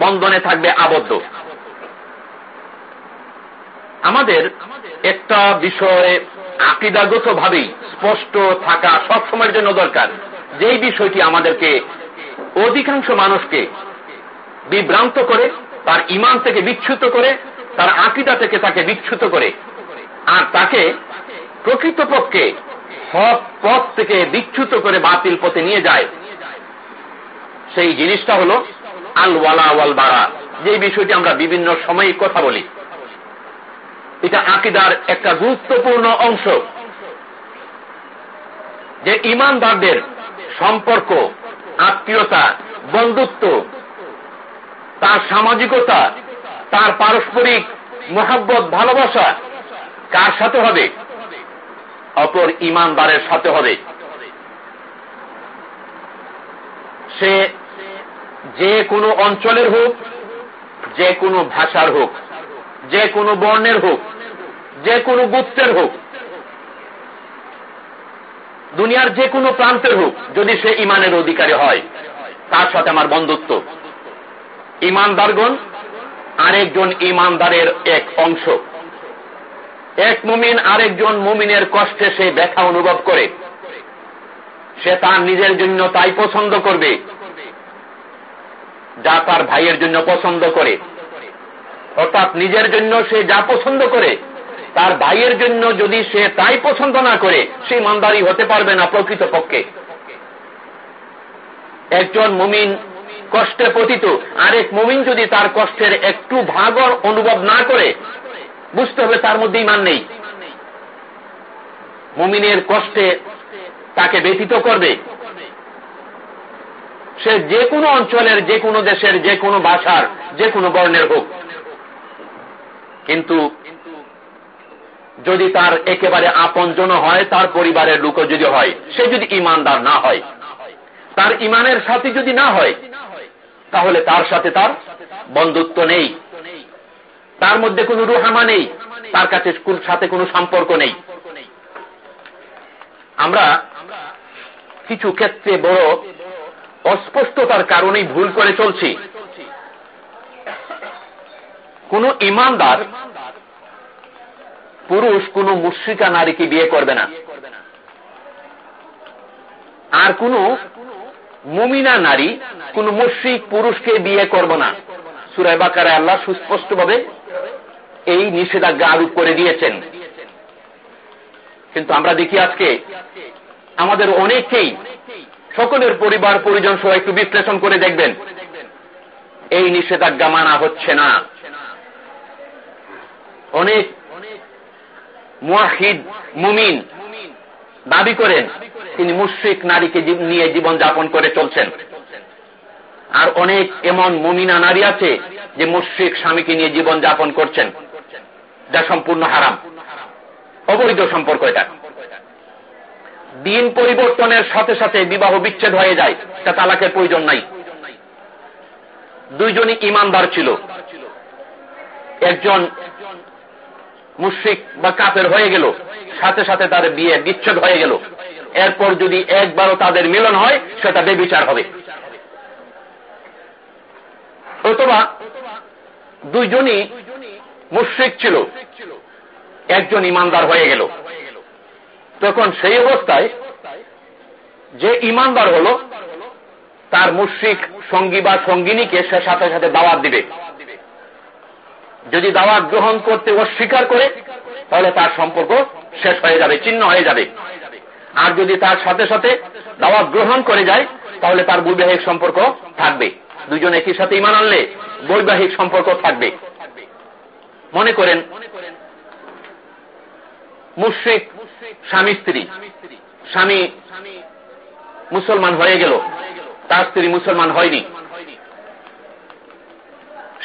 [SPEAKER 1] বন্ধনে থাকবে আবদ্ধ আমাদের একটা বিষয়ে আকিদাগত ভাবেই স্পষ্ট থাকা সবসময়ের জন্য দরকার যেই বিষয়টি আমাদেরকে অধিকাংশ মানুষকে বিভ্রান্ত করে তার ইমান থেকে বিচ্ছুত করে তার আকিদা থেকে তাকে বিচ্ছুত করে আর তাকে প্রকৃতপক্ষে হক পথ থেকে বিচ্ছুত করে বাতিল পথে নিয়ে যায় সেই জিনিসটা হল আল ওয়ালা ওয়াল বাড়া যে বিষয়টি আমরা বিভিন্ন সময়ে কথা বলি এটা আকিদার একটা গুরুত্বপূর্ণ অংশ যে ইমানদারদের সম্পর্ক আত্মীয়তা বন্ধুত্ব তার সামাজিকতা তার পারস্পরিক মোহাব্বত ভালোবাসা কার সাথে হবে অপর ইমানদারের সাথে হবে সে যে কোনো অঞ্চলের হোক যে কোনো ভাষার হোক যে কোনো বর্ণের হোক যে কোনো গুপ্তের হোক দুনিয়ার যে কোনো প্রান্তের হোক যদি সে ইমানের অধিকারী হয় তার সাথে আমার বন্ধুত্ব ইমানদারগণ আরেকজন ইমানদারের এক অংশ এক মুমিন আরেকজন মুমিনের কষ্টে সে ব্যথা অনুভব করে সে তার নিজের জন্য তাই পছন্দ করবে যা তার ভাইয়ের জন্য পছন্দ করে অর্থাৎ নিজের জন্য সে যা পছন্দ করে তার ভাইয়ের জন্য যদি সে তাই পছন্দ না করে সে ইমানদারি হতে পারবে না প্রকৃত পক্ষে একজন মুমিন কষ্টে পতিত আরেক মুমিন যদি তার কষ্টের একটু ভাগ অনুভব না করে বুঝতে হবে তার মধ্যে ইমান নেই মুমিনের কষ্টে তাকে ব্যতীত করবে সে যে কোনো অঞ্চলের যে কোনো দেশের যে কোনো ভাষার যে কোনো বর্ণের হোক কিন্তু যদি তার একেবারে আপনজন হয় তার পরিবারের লোক যদি হয় সে যদি ইমানদার না হয় তার ইমানের সাথে যদি না হয় তাহলে তার সাথে তার বন্ধুত্ব নেই তার মধ্যে কোনো রুহামা নেই তার কাছে সাথে কোনো সম্পর্ক নেই আমরা কিছু ক্ষেত্রে বড়
[SPEAKER 2] অস্পষ্টতার কারণেই ভুল করে চলছি
[SPEAKER 1] কোন ইমানদার পুরুষ কোন মুশ্রিকা নারীকে বিয়ে করবে না আর কোন মুমিনা নারী কোন মুশ্রিক পুরুষকে বিয়ে করব না সুরায় বাকারে আল্লাহ ভাবে এই নিষেধাজ্ঞা আরোপ করে দিয়েছেন কিন্তু আমরা দেখি আজকে আমাদের অনেকেই সকলের পরিবার পরিজন সবাই একটু বিশ্লেষণ করে দেখবেন এই নিষেধাজ্ঞা মানা হচ্ছে না অনেক মুহিদ মুমিন দাবি করেন তিনি মুশ্রিক নারীকে নিয়ে জীবন যাপন করে চলছেন আর অনেক এমন মুমিনা নারী আছে যে মুশ্রিক স্বামীকে নিয়ে জীবন যাপন করছেন যা সম্পূর্ণ হারাম অবৈধ সম্পর্ক এটা দিন পরিবর্তনের সাথে সাথে বিবাহ বিচ্ছেদ হয়ে যায় তা তালাকের প্রয়োজন নাই দুইজনই ইমানদার ছিল একজন মুশ্রিক বা কাফের হয়ে গেল সাথে সাথে তাদের বিয়ে বিচ্ছেদ হয়ে গেল এরপর যদি একবারও তাদের মিলন হয় সেটা বেবিচার হবে
[SPEAKER 2] অথবা দুইজনই মুশ্রিক ছিল একজন ইমানদার হয়ে গেল
[SPEAKER 1] তখন সেই অবস্থায় যে ইমানদার হল তার মুশ্রিক সঙ্গী বা সঙ্গিনীকে সে সাথে সাথে দাওয়াত দিবে যদি দাওয়াত গ্রহণ করতে অস্বীকার করে তাহলে তার সম্পর্ক শেষ হয়ে যাবে চিহ্ন হয়ে যাবে আর যদি তার সাথে সাথে দাওয়াত গ্রহণ করে যায় তাহলে তার বৈবাহিক সম্পর্ক থাকবে দুজন একই সাথে ইমান আনলে বৈবাহিক সম্পর্ক থাকবে মনে করেন মুশ্রিক
[SPEAKER 2] স্বামী স্ত্রী স্বামী মুসলমান হয়ে গেল তার স্ত্রী মুসলমান হয়নি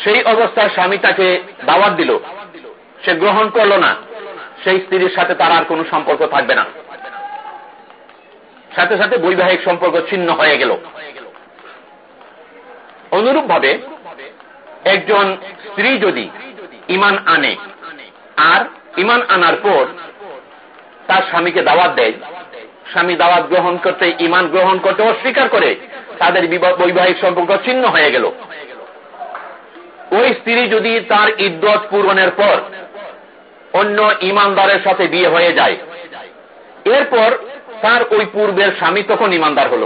[SPEAKER 1] সেই অবস্থায় স্বামী তাকে দাওয়াত দিল সে গ্রহণ করল না সেই স্ত্রীর সাথে তার আর কোনো সম্পর্ক থাকবে না সাথে সাথে বৈবাহিক সম্পর্ক ছিন্ন হয়ে গেল অনুরূপভাবে একজন স্ত্রী যদি ইমান আনে আর ইমান আনার পর তার স্বামীকে দাওয়াত দেয় স্বামী দাওয়াত গ্রহণ করতে ইমান গ্রহণ করতে অস্বীকার করে তাদের বৈবাহিক সম্পর্ক ছিন্ন হয়ে গেল ওই স্ত্রী যদি তার ইদ্যত পূরণের পর অন্য ইমানদারের সাথে বিয়ে হয়ে যায় এরপর তার ওই পূর্বের স্বামী তখন ইমানদার হল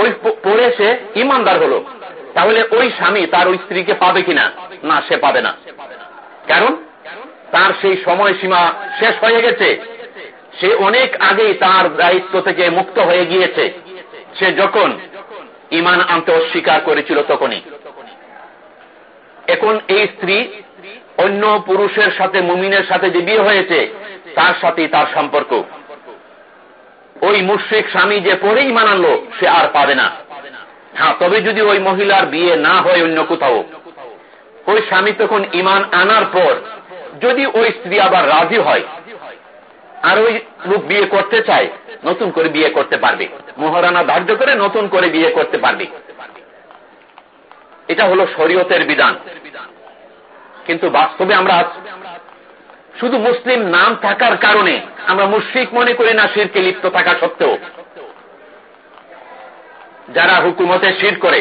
[SPEAKER 1] ওই পরে সে ইমানদার হল তাহলে ওই স্বামী তার ওই স্ত্রীকে পাবে কিনা না সে পাবে না কারণ তার সেই সময় সীমা শেষ হয়ে গেছে সে অনেক আগেই তার দায়িত্ব থেকে মুক্ত হয়ে গিয়েছে সে যখন ইমান আনতে অস্বীকার করেছিল তখনই এখন এই স্ত্রী অন্য পুরুষের সাথে মুমিনের সাথে যে বিয়ে হয়েছে তার সাথে তার সম্পর্ক ওই মুশ্রিক স্বামী যে পরে ইমান আনলো সে আর পাবে না হ্যাঁ তবে যদি ওই মহিলার বিয়ে না হয় অন্য কোথাও ওই স্বামী তখন ইমান আনার পর যদি ওই স্ত্রী আবার রাজি হয় আর ওই লোক বিয়ে করতে চায় নতুন করে বিয়ে করতে পারবে মহারানা ধার্য করে নতুন করে বিয়ে করতে পারবে এটা হলো শরীয়তের বিধান কিন্তু বাস্তবে আমরা শুধু মুসলিম নাম থাকার কারণে আমরা মুশ্রিক মনে করি না শিরকে লিপ্ত থাকা সত্ত্বেও যারা হুকুমতে শির করে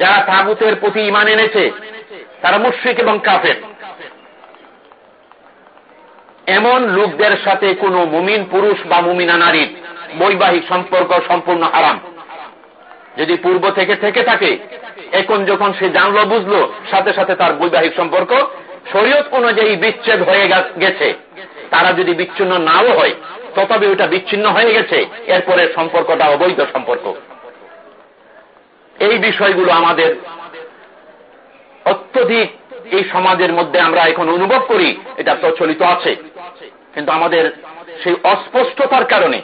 [SPEAKER 1] যারা তাগুতের প্রতি ইমান এনেছে তারা মুশ্রিক এবং কাফের এমন লোকদের সাথে কোনো মুমিন পুরুষ বা মুমিনা নারীর বৈবাহিক সম্পর্ক সম্পূর্ণ হারাম যদি পূর্ব থেকে থেকে থাকে এখন যখন সে জানলো বুঝলো সাথে সাথে তার বৈবাহিক সম্পর্ক শরীয়ত অনুযায়ী বিচ্ছেদ হয়ে গেছে তারা যদি বিচ্ছিন্ন নাও হয় তথাপি ওটা বিচ্ছিন্ন হয়ে গেছে এরপরে সম্পর্কটা অবৈধ সম্পর্ক এই বিষয়গুলো আমাদের অত্যধিক এই সমাজের মধ্যে আমরা এখন অনুভব করি এটা প্রচলিত আছে কিন্তু আমাদের সেই অস্পষ্টতার কারণে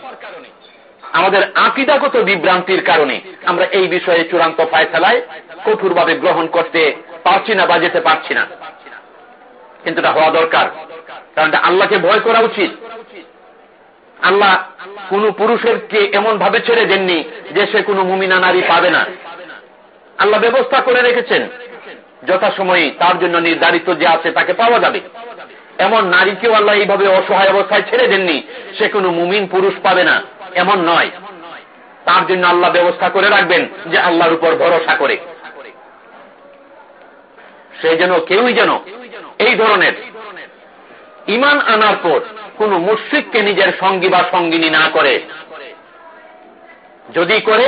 [SPEAKER 1] আমাদের আকিদাগত বিভ্রান্তির কারণে আমরা এই বিষয়ে চূড়ান্ত ফায়সালায় কঠোরভাবে গ্রহণ করতে পারছি না বা যেতে পারছি না কিন্তু এটা হওয়া দরকার কারণ আল্লাহকে ভয় করা উচিত আল্লাহ কোন পুরুষেরকে এমন ভাবে ছেড়ে দেননি যে সে কোনো মুমিনা নারী পাবে না আল্লাহ ব্যবস্থা করে রেখেছেন যথাসময়ে তার জন্য নির্ধারিত যে আছে তাকে পাওয়া যাবে এমন নারীকেও আল্লাহ এইভাবে অসহায় অবস্থায় ছেড়ে দেননি সে কোনো মুমিন পুরুষ পাবে না এমন নয় তার জন্য আল্লাহ ব্যবস্থা করে রাখবেন যে আল্লাহর উপর ভরসা করে সে যেন কেউই যেন এই ধরনের ইমান আনার পর কোন মুশ্রিককে নিজের সঙ্গী বা সঙ্গিনী না করে যদি করে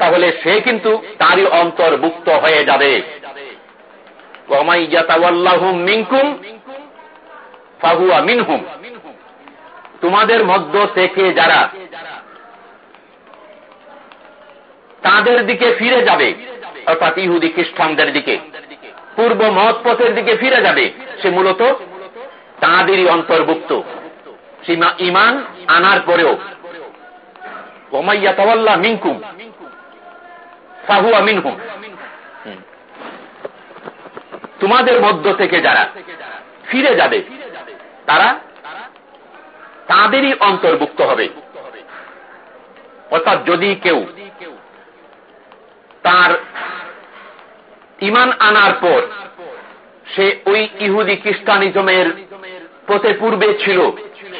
[SPEAKER 1] তাহলে সে কিন্তু তারই অন্তর্ভুক্ত হয়ে যাবে মিনকুম ফাহুয়া মিনহুম তোমাদের মধ্য থেকে যারা তাদের দিকে ফিরে যাবে অর্থাৎ ইহুদি খ্রিস্টানদের দিকে পূর্ব মত পথের দিকে ফিরে যাবে সে মূলত তাঁদেরই অন্তর্ভুক্ত ইমান আনার পরেও ওমাইয়া মিনকুম ফাহুয়া মিনহুম তোমাদের মধ্য থেকে যারা ফিরে যাবে তারা তাদেরই অন্তর্ভুক্ত হবে অর্থাৎ যদি কেউ তার ইমান আনার পর সে ওই ইহুদি খ্রিস্টানিজমের পথে পূর্বে ছিল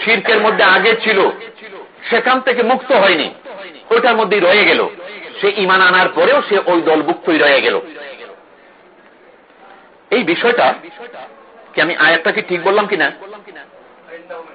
[SPEAKER 1] শির্কের মধ্যে আগে ছিল সেখান থেকে মুক্ত হয়নি ওইটার মধ্যে রয়ে গেল সে ইমান আনার পরেও সে ওই দলভুক্তই রয়ে গেল এই বিষয়টা
[SPEAKER 2] কি আমি আয়াতটাকে ঠিক বললাম কিনা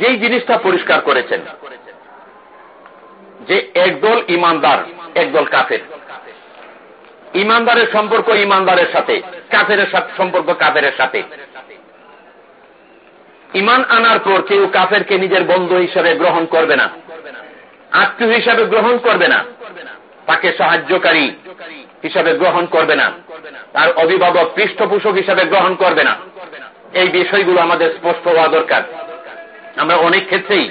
[SPEAKER 1] যেই জিনিসটা পরিষ্কার করেছেন যে একদল ইমানদার একদল কাফের ইমানদারের সম্পর্ক ইমানদারের সাথে কাফের সম্পর্ক কাফের সাথে ইমান আনার পর কেউ কাফেরকে নিজের বন্ধু হিসাবে গ্রহণ করবে না আত্মীয় হিসাবে গ্রহণ করবে না তাকে সাহায্যকারী হিসাবে গ্রহণ করবে না তার অভিভাবক পৃষ্ঠপোষক হিসাবে গ্রহণ করবে না এই বিষয়গুলো আমাদের স্পষ্ট হওয়া দরকার আমরা অনেক ক্ষেত্রেই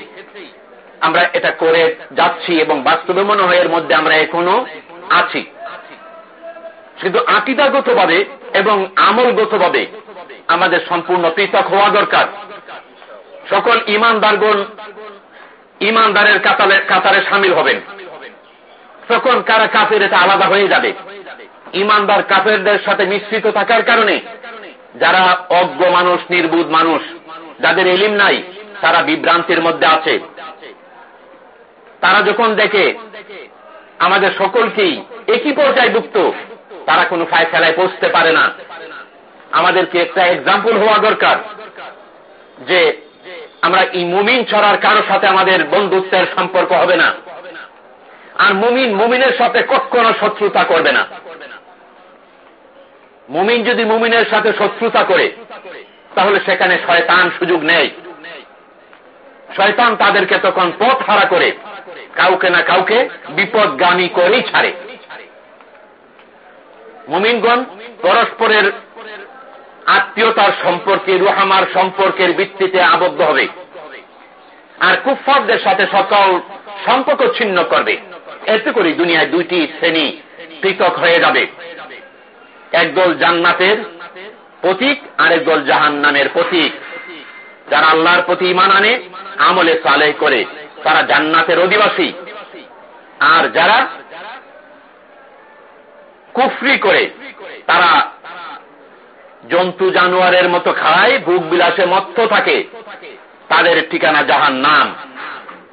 [SPEAKER 1] আমরা এটা করে যাচ্ছি এবং বাস্তবে মনে হয় এর মধ্যে আমরা এখনো আছি কিন্তু আকিদাগত ভাবে এবং আমলগত ভাবে আমাদের সম্পূর্ণ পৃথক হওয়া দরকার সকল ইমানদারগণ ইমানদারের কাতারে কাতারে সামিল হবেন সকল কারা কাফের এটা আলাদা হয়ে যাবে ইমানদার কাফেরদের সাথে মিশ্রিত থাকার কারণে যারা অজ্ঞ মানুষ নির্বুধ মানুষ যাদের এলিম নাই তারা বিভ্রান্তির মধ্যে আছে তারা যখন দেখে আমাদের সকলকেই একই পর্যায়ে যুক্ত তারা কোনো ফায় ফায়সালায় পৌঁছতে পারে না আমাদেরকে একটা এক্সাম্পল হওয়া দরকার যে আমরা এই মুমিন ছড়ার কারোর সাথে আমাদের বন্ধুত্বের সম্পর্ক হবে না আর মুমিন মুমিনের সাথে কখনো শত্রুতা করবে না মুমিন যদি মুমিনের সাথে শত্রুতা করে তাহলে সেখানে শয়তান সুযোগ নেয় শয়তান তাদেরকে তখন পথ হারা করে কাউকে না কাউকে বিপদগামী করেই ছাড়ে মুমিনগণ পরস্পরের আত্মীয়তার সম্পর্কে রুহামার সম্পর্কের ভিত্তিতে আবদ্ধ হবে আর কুফফারদের সাথে সকল সম্পর্ক ছিন্ন করবে এতে করে দুনিয়ায় দুইটি শ্রেণী পৃথক হয়ে যাবে একদল জান্নাতের প্রতীক আর একদল জাহান নামের প্রতীক যারা আল্লাহর প্রতি ইমান আনে আমলে সালে করে তারা জান্নাতের অধিবাসী আর যারা কুফরি করে তারা জন্তু জানুয়ারের মতো খায় বুক বিলাসে মত্ত থাকে তাদের ঠিকানা জাহান নাম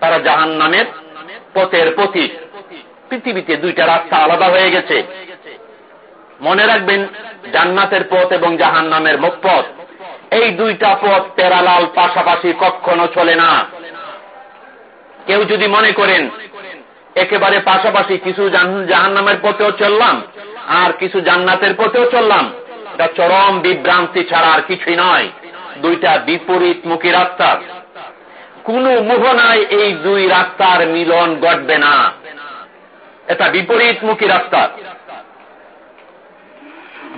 [SPEAKER 1] তারা জাহান নামের পথের পথি পৃথিবীতে দুইটা রাস্তা আলাদা হয়ে গেছে মনে রাখবেন জান্নাতের পথ এবং জাহান নামের পথ এই দুইটা পথ প্যারালাল পাশাপাশি কখনো চলে না কেউ যদি মনে করেন একেবারে পাশাপাশি কিছু জাহান নামের পথেও চললাম আর কিছু জান্নাতের পথেও চললাম এটা চরম বিভ্রান্তি ছাড়া আর কিছুই নয় দুইটা বিপরীত মুখী রাস্তা কোন মোহনায় এই দুই রাস্তার মিলন ঘটবে না এটা বিপরীত মুখী রাস্তা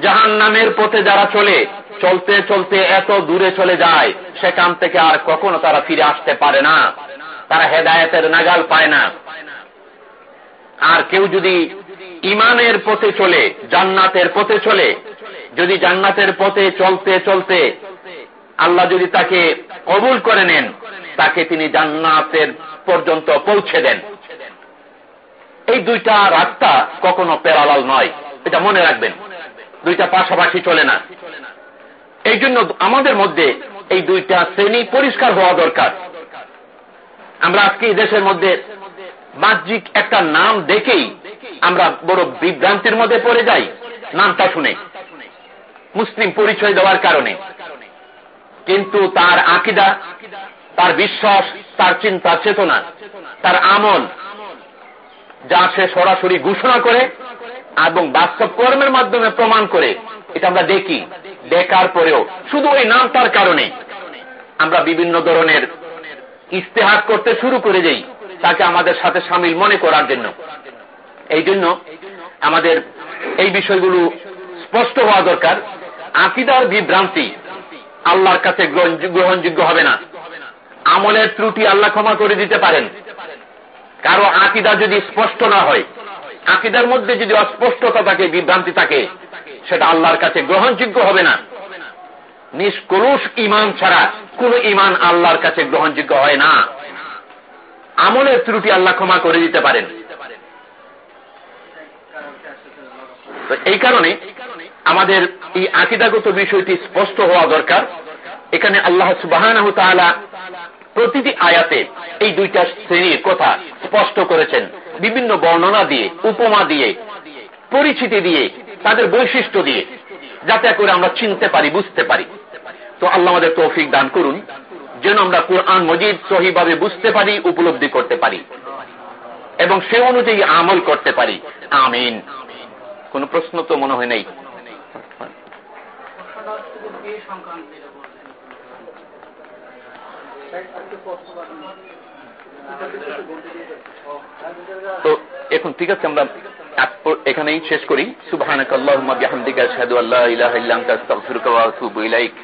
[SPEAKER 1] জাহান নামের পথে যারা চলে চলতে চলতে এত দূরে চলে যায় সেখান থেকে আর কখনো তারা ফিরে আসতে পারে না তারা হেদায়তের নাগাল পায় না আর কেউ যদি ইমানের পথে চলে জান্নাতের পথে চলে যদি জান্নাতের পথে চলতে চলতে আল্লাহ যদি তাকে কবুল করে নেন তাকে তিনি জান্নাতের পর্যন্ত পৌঁছে দেন এই দুইটা রাস্তা কখনো পেরালাল নয় এটা মনে রাখবেন দুইটা পাশাপাশি চলে না এই জন্য আমাদের মধ্যে এই দুইটা শ্রেণী পরিষ্কার হওয়া দরকার আমরা আজকে দেশের মধ্যে বাহ্যিক একটা নাম দেখেই আমরা বড় বিভ্রান্তির মধ্যে পড়ে যাই নামটা শুনে মুসলিম পরিচয় দেওয়ার কারণে কিন্তু তার আকিদা তার বিশ্বাস তার চিন্তা চেতনা তার আমল যা সে সরাসরি ঘোষণা করে এবং বাস্তব কর্মের মাধ্যমে প্রমাণ করে এটা আমরা দেখি দেখার পরেও শুধু ওই নামটার কারণে আমরা বিভিন্ন ধরনের ইস্তেহার করতে শুরু করে দেই তাকে আমাদের সাথে সামিল মনে করার জন্য এই জন্য আমাদের এই বিষয়গুলো স্পষ্ট হওয়া দরকার আকিদার বিভ্রান্তি আল্লাহর কাছে গ্রহণযোগ্য হবে না আমলের ত্রুটি আল্লাহ ক্ষমা করে দিতে পারেন কারো আকিদা যদি স্পষ্ট না হয় আকিদার মধ্যে যদি অস্পষ্টতা থাকে বিভ্রান্তি থাকে সেটা আল্লাহর কাছে গ্রহণযোগ্য হবে না নিষ্কলুষ ইমান ছাড়া কোন ইমান আল্লাহর কাছে গ্রহণযোগ্য হয় না আমলের ত্রুটি আল্লাহ ক্ষমা করে দিতে পারেন এই কারণে আমাদের এই আকিদাগত বিষয়টি স্পষ্ট হওয়া দরকার এখানে আল্লাহ সুবাহ প্রতিটি আয়াতে এই দুইটা শ্রেণীর কথা স্পষ্ট করেছেন বিভিন্ন বর্ণনা দিয়ে উপমা দিয়ে পরিচিতি দিয়ে তাদের বৈশিষ্ট্য দিয়ে যাতে করে আমরা চিনতে পারি বুঝতে পারি তো আল্লাহ আমাদের তৌফিক দান করুন যেন আমরা কোরআন মজিদ সহিভাবে বুঝতে পারি উপলব্ধি করতে পারি এবং সে অনুযায়ী আমল করতে পারি আমিন কোন প্রশ্ন তো মনে হয় নেই
[SPEAKER 2] সংক্রান্ত তো
[SPEAKER 1] এখন ঠিক আছে আমরা এখানেই শেষ করি সুবাহ আল্লাহ বিহামদিকা শাহাদু আল্লাহ ইলাহ ইল্লাম তাস্তাগফিরুকা ওয়া আতুবু ইলাইক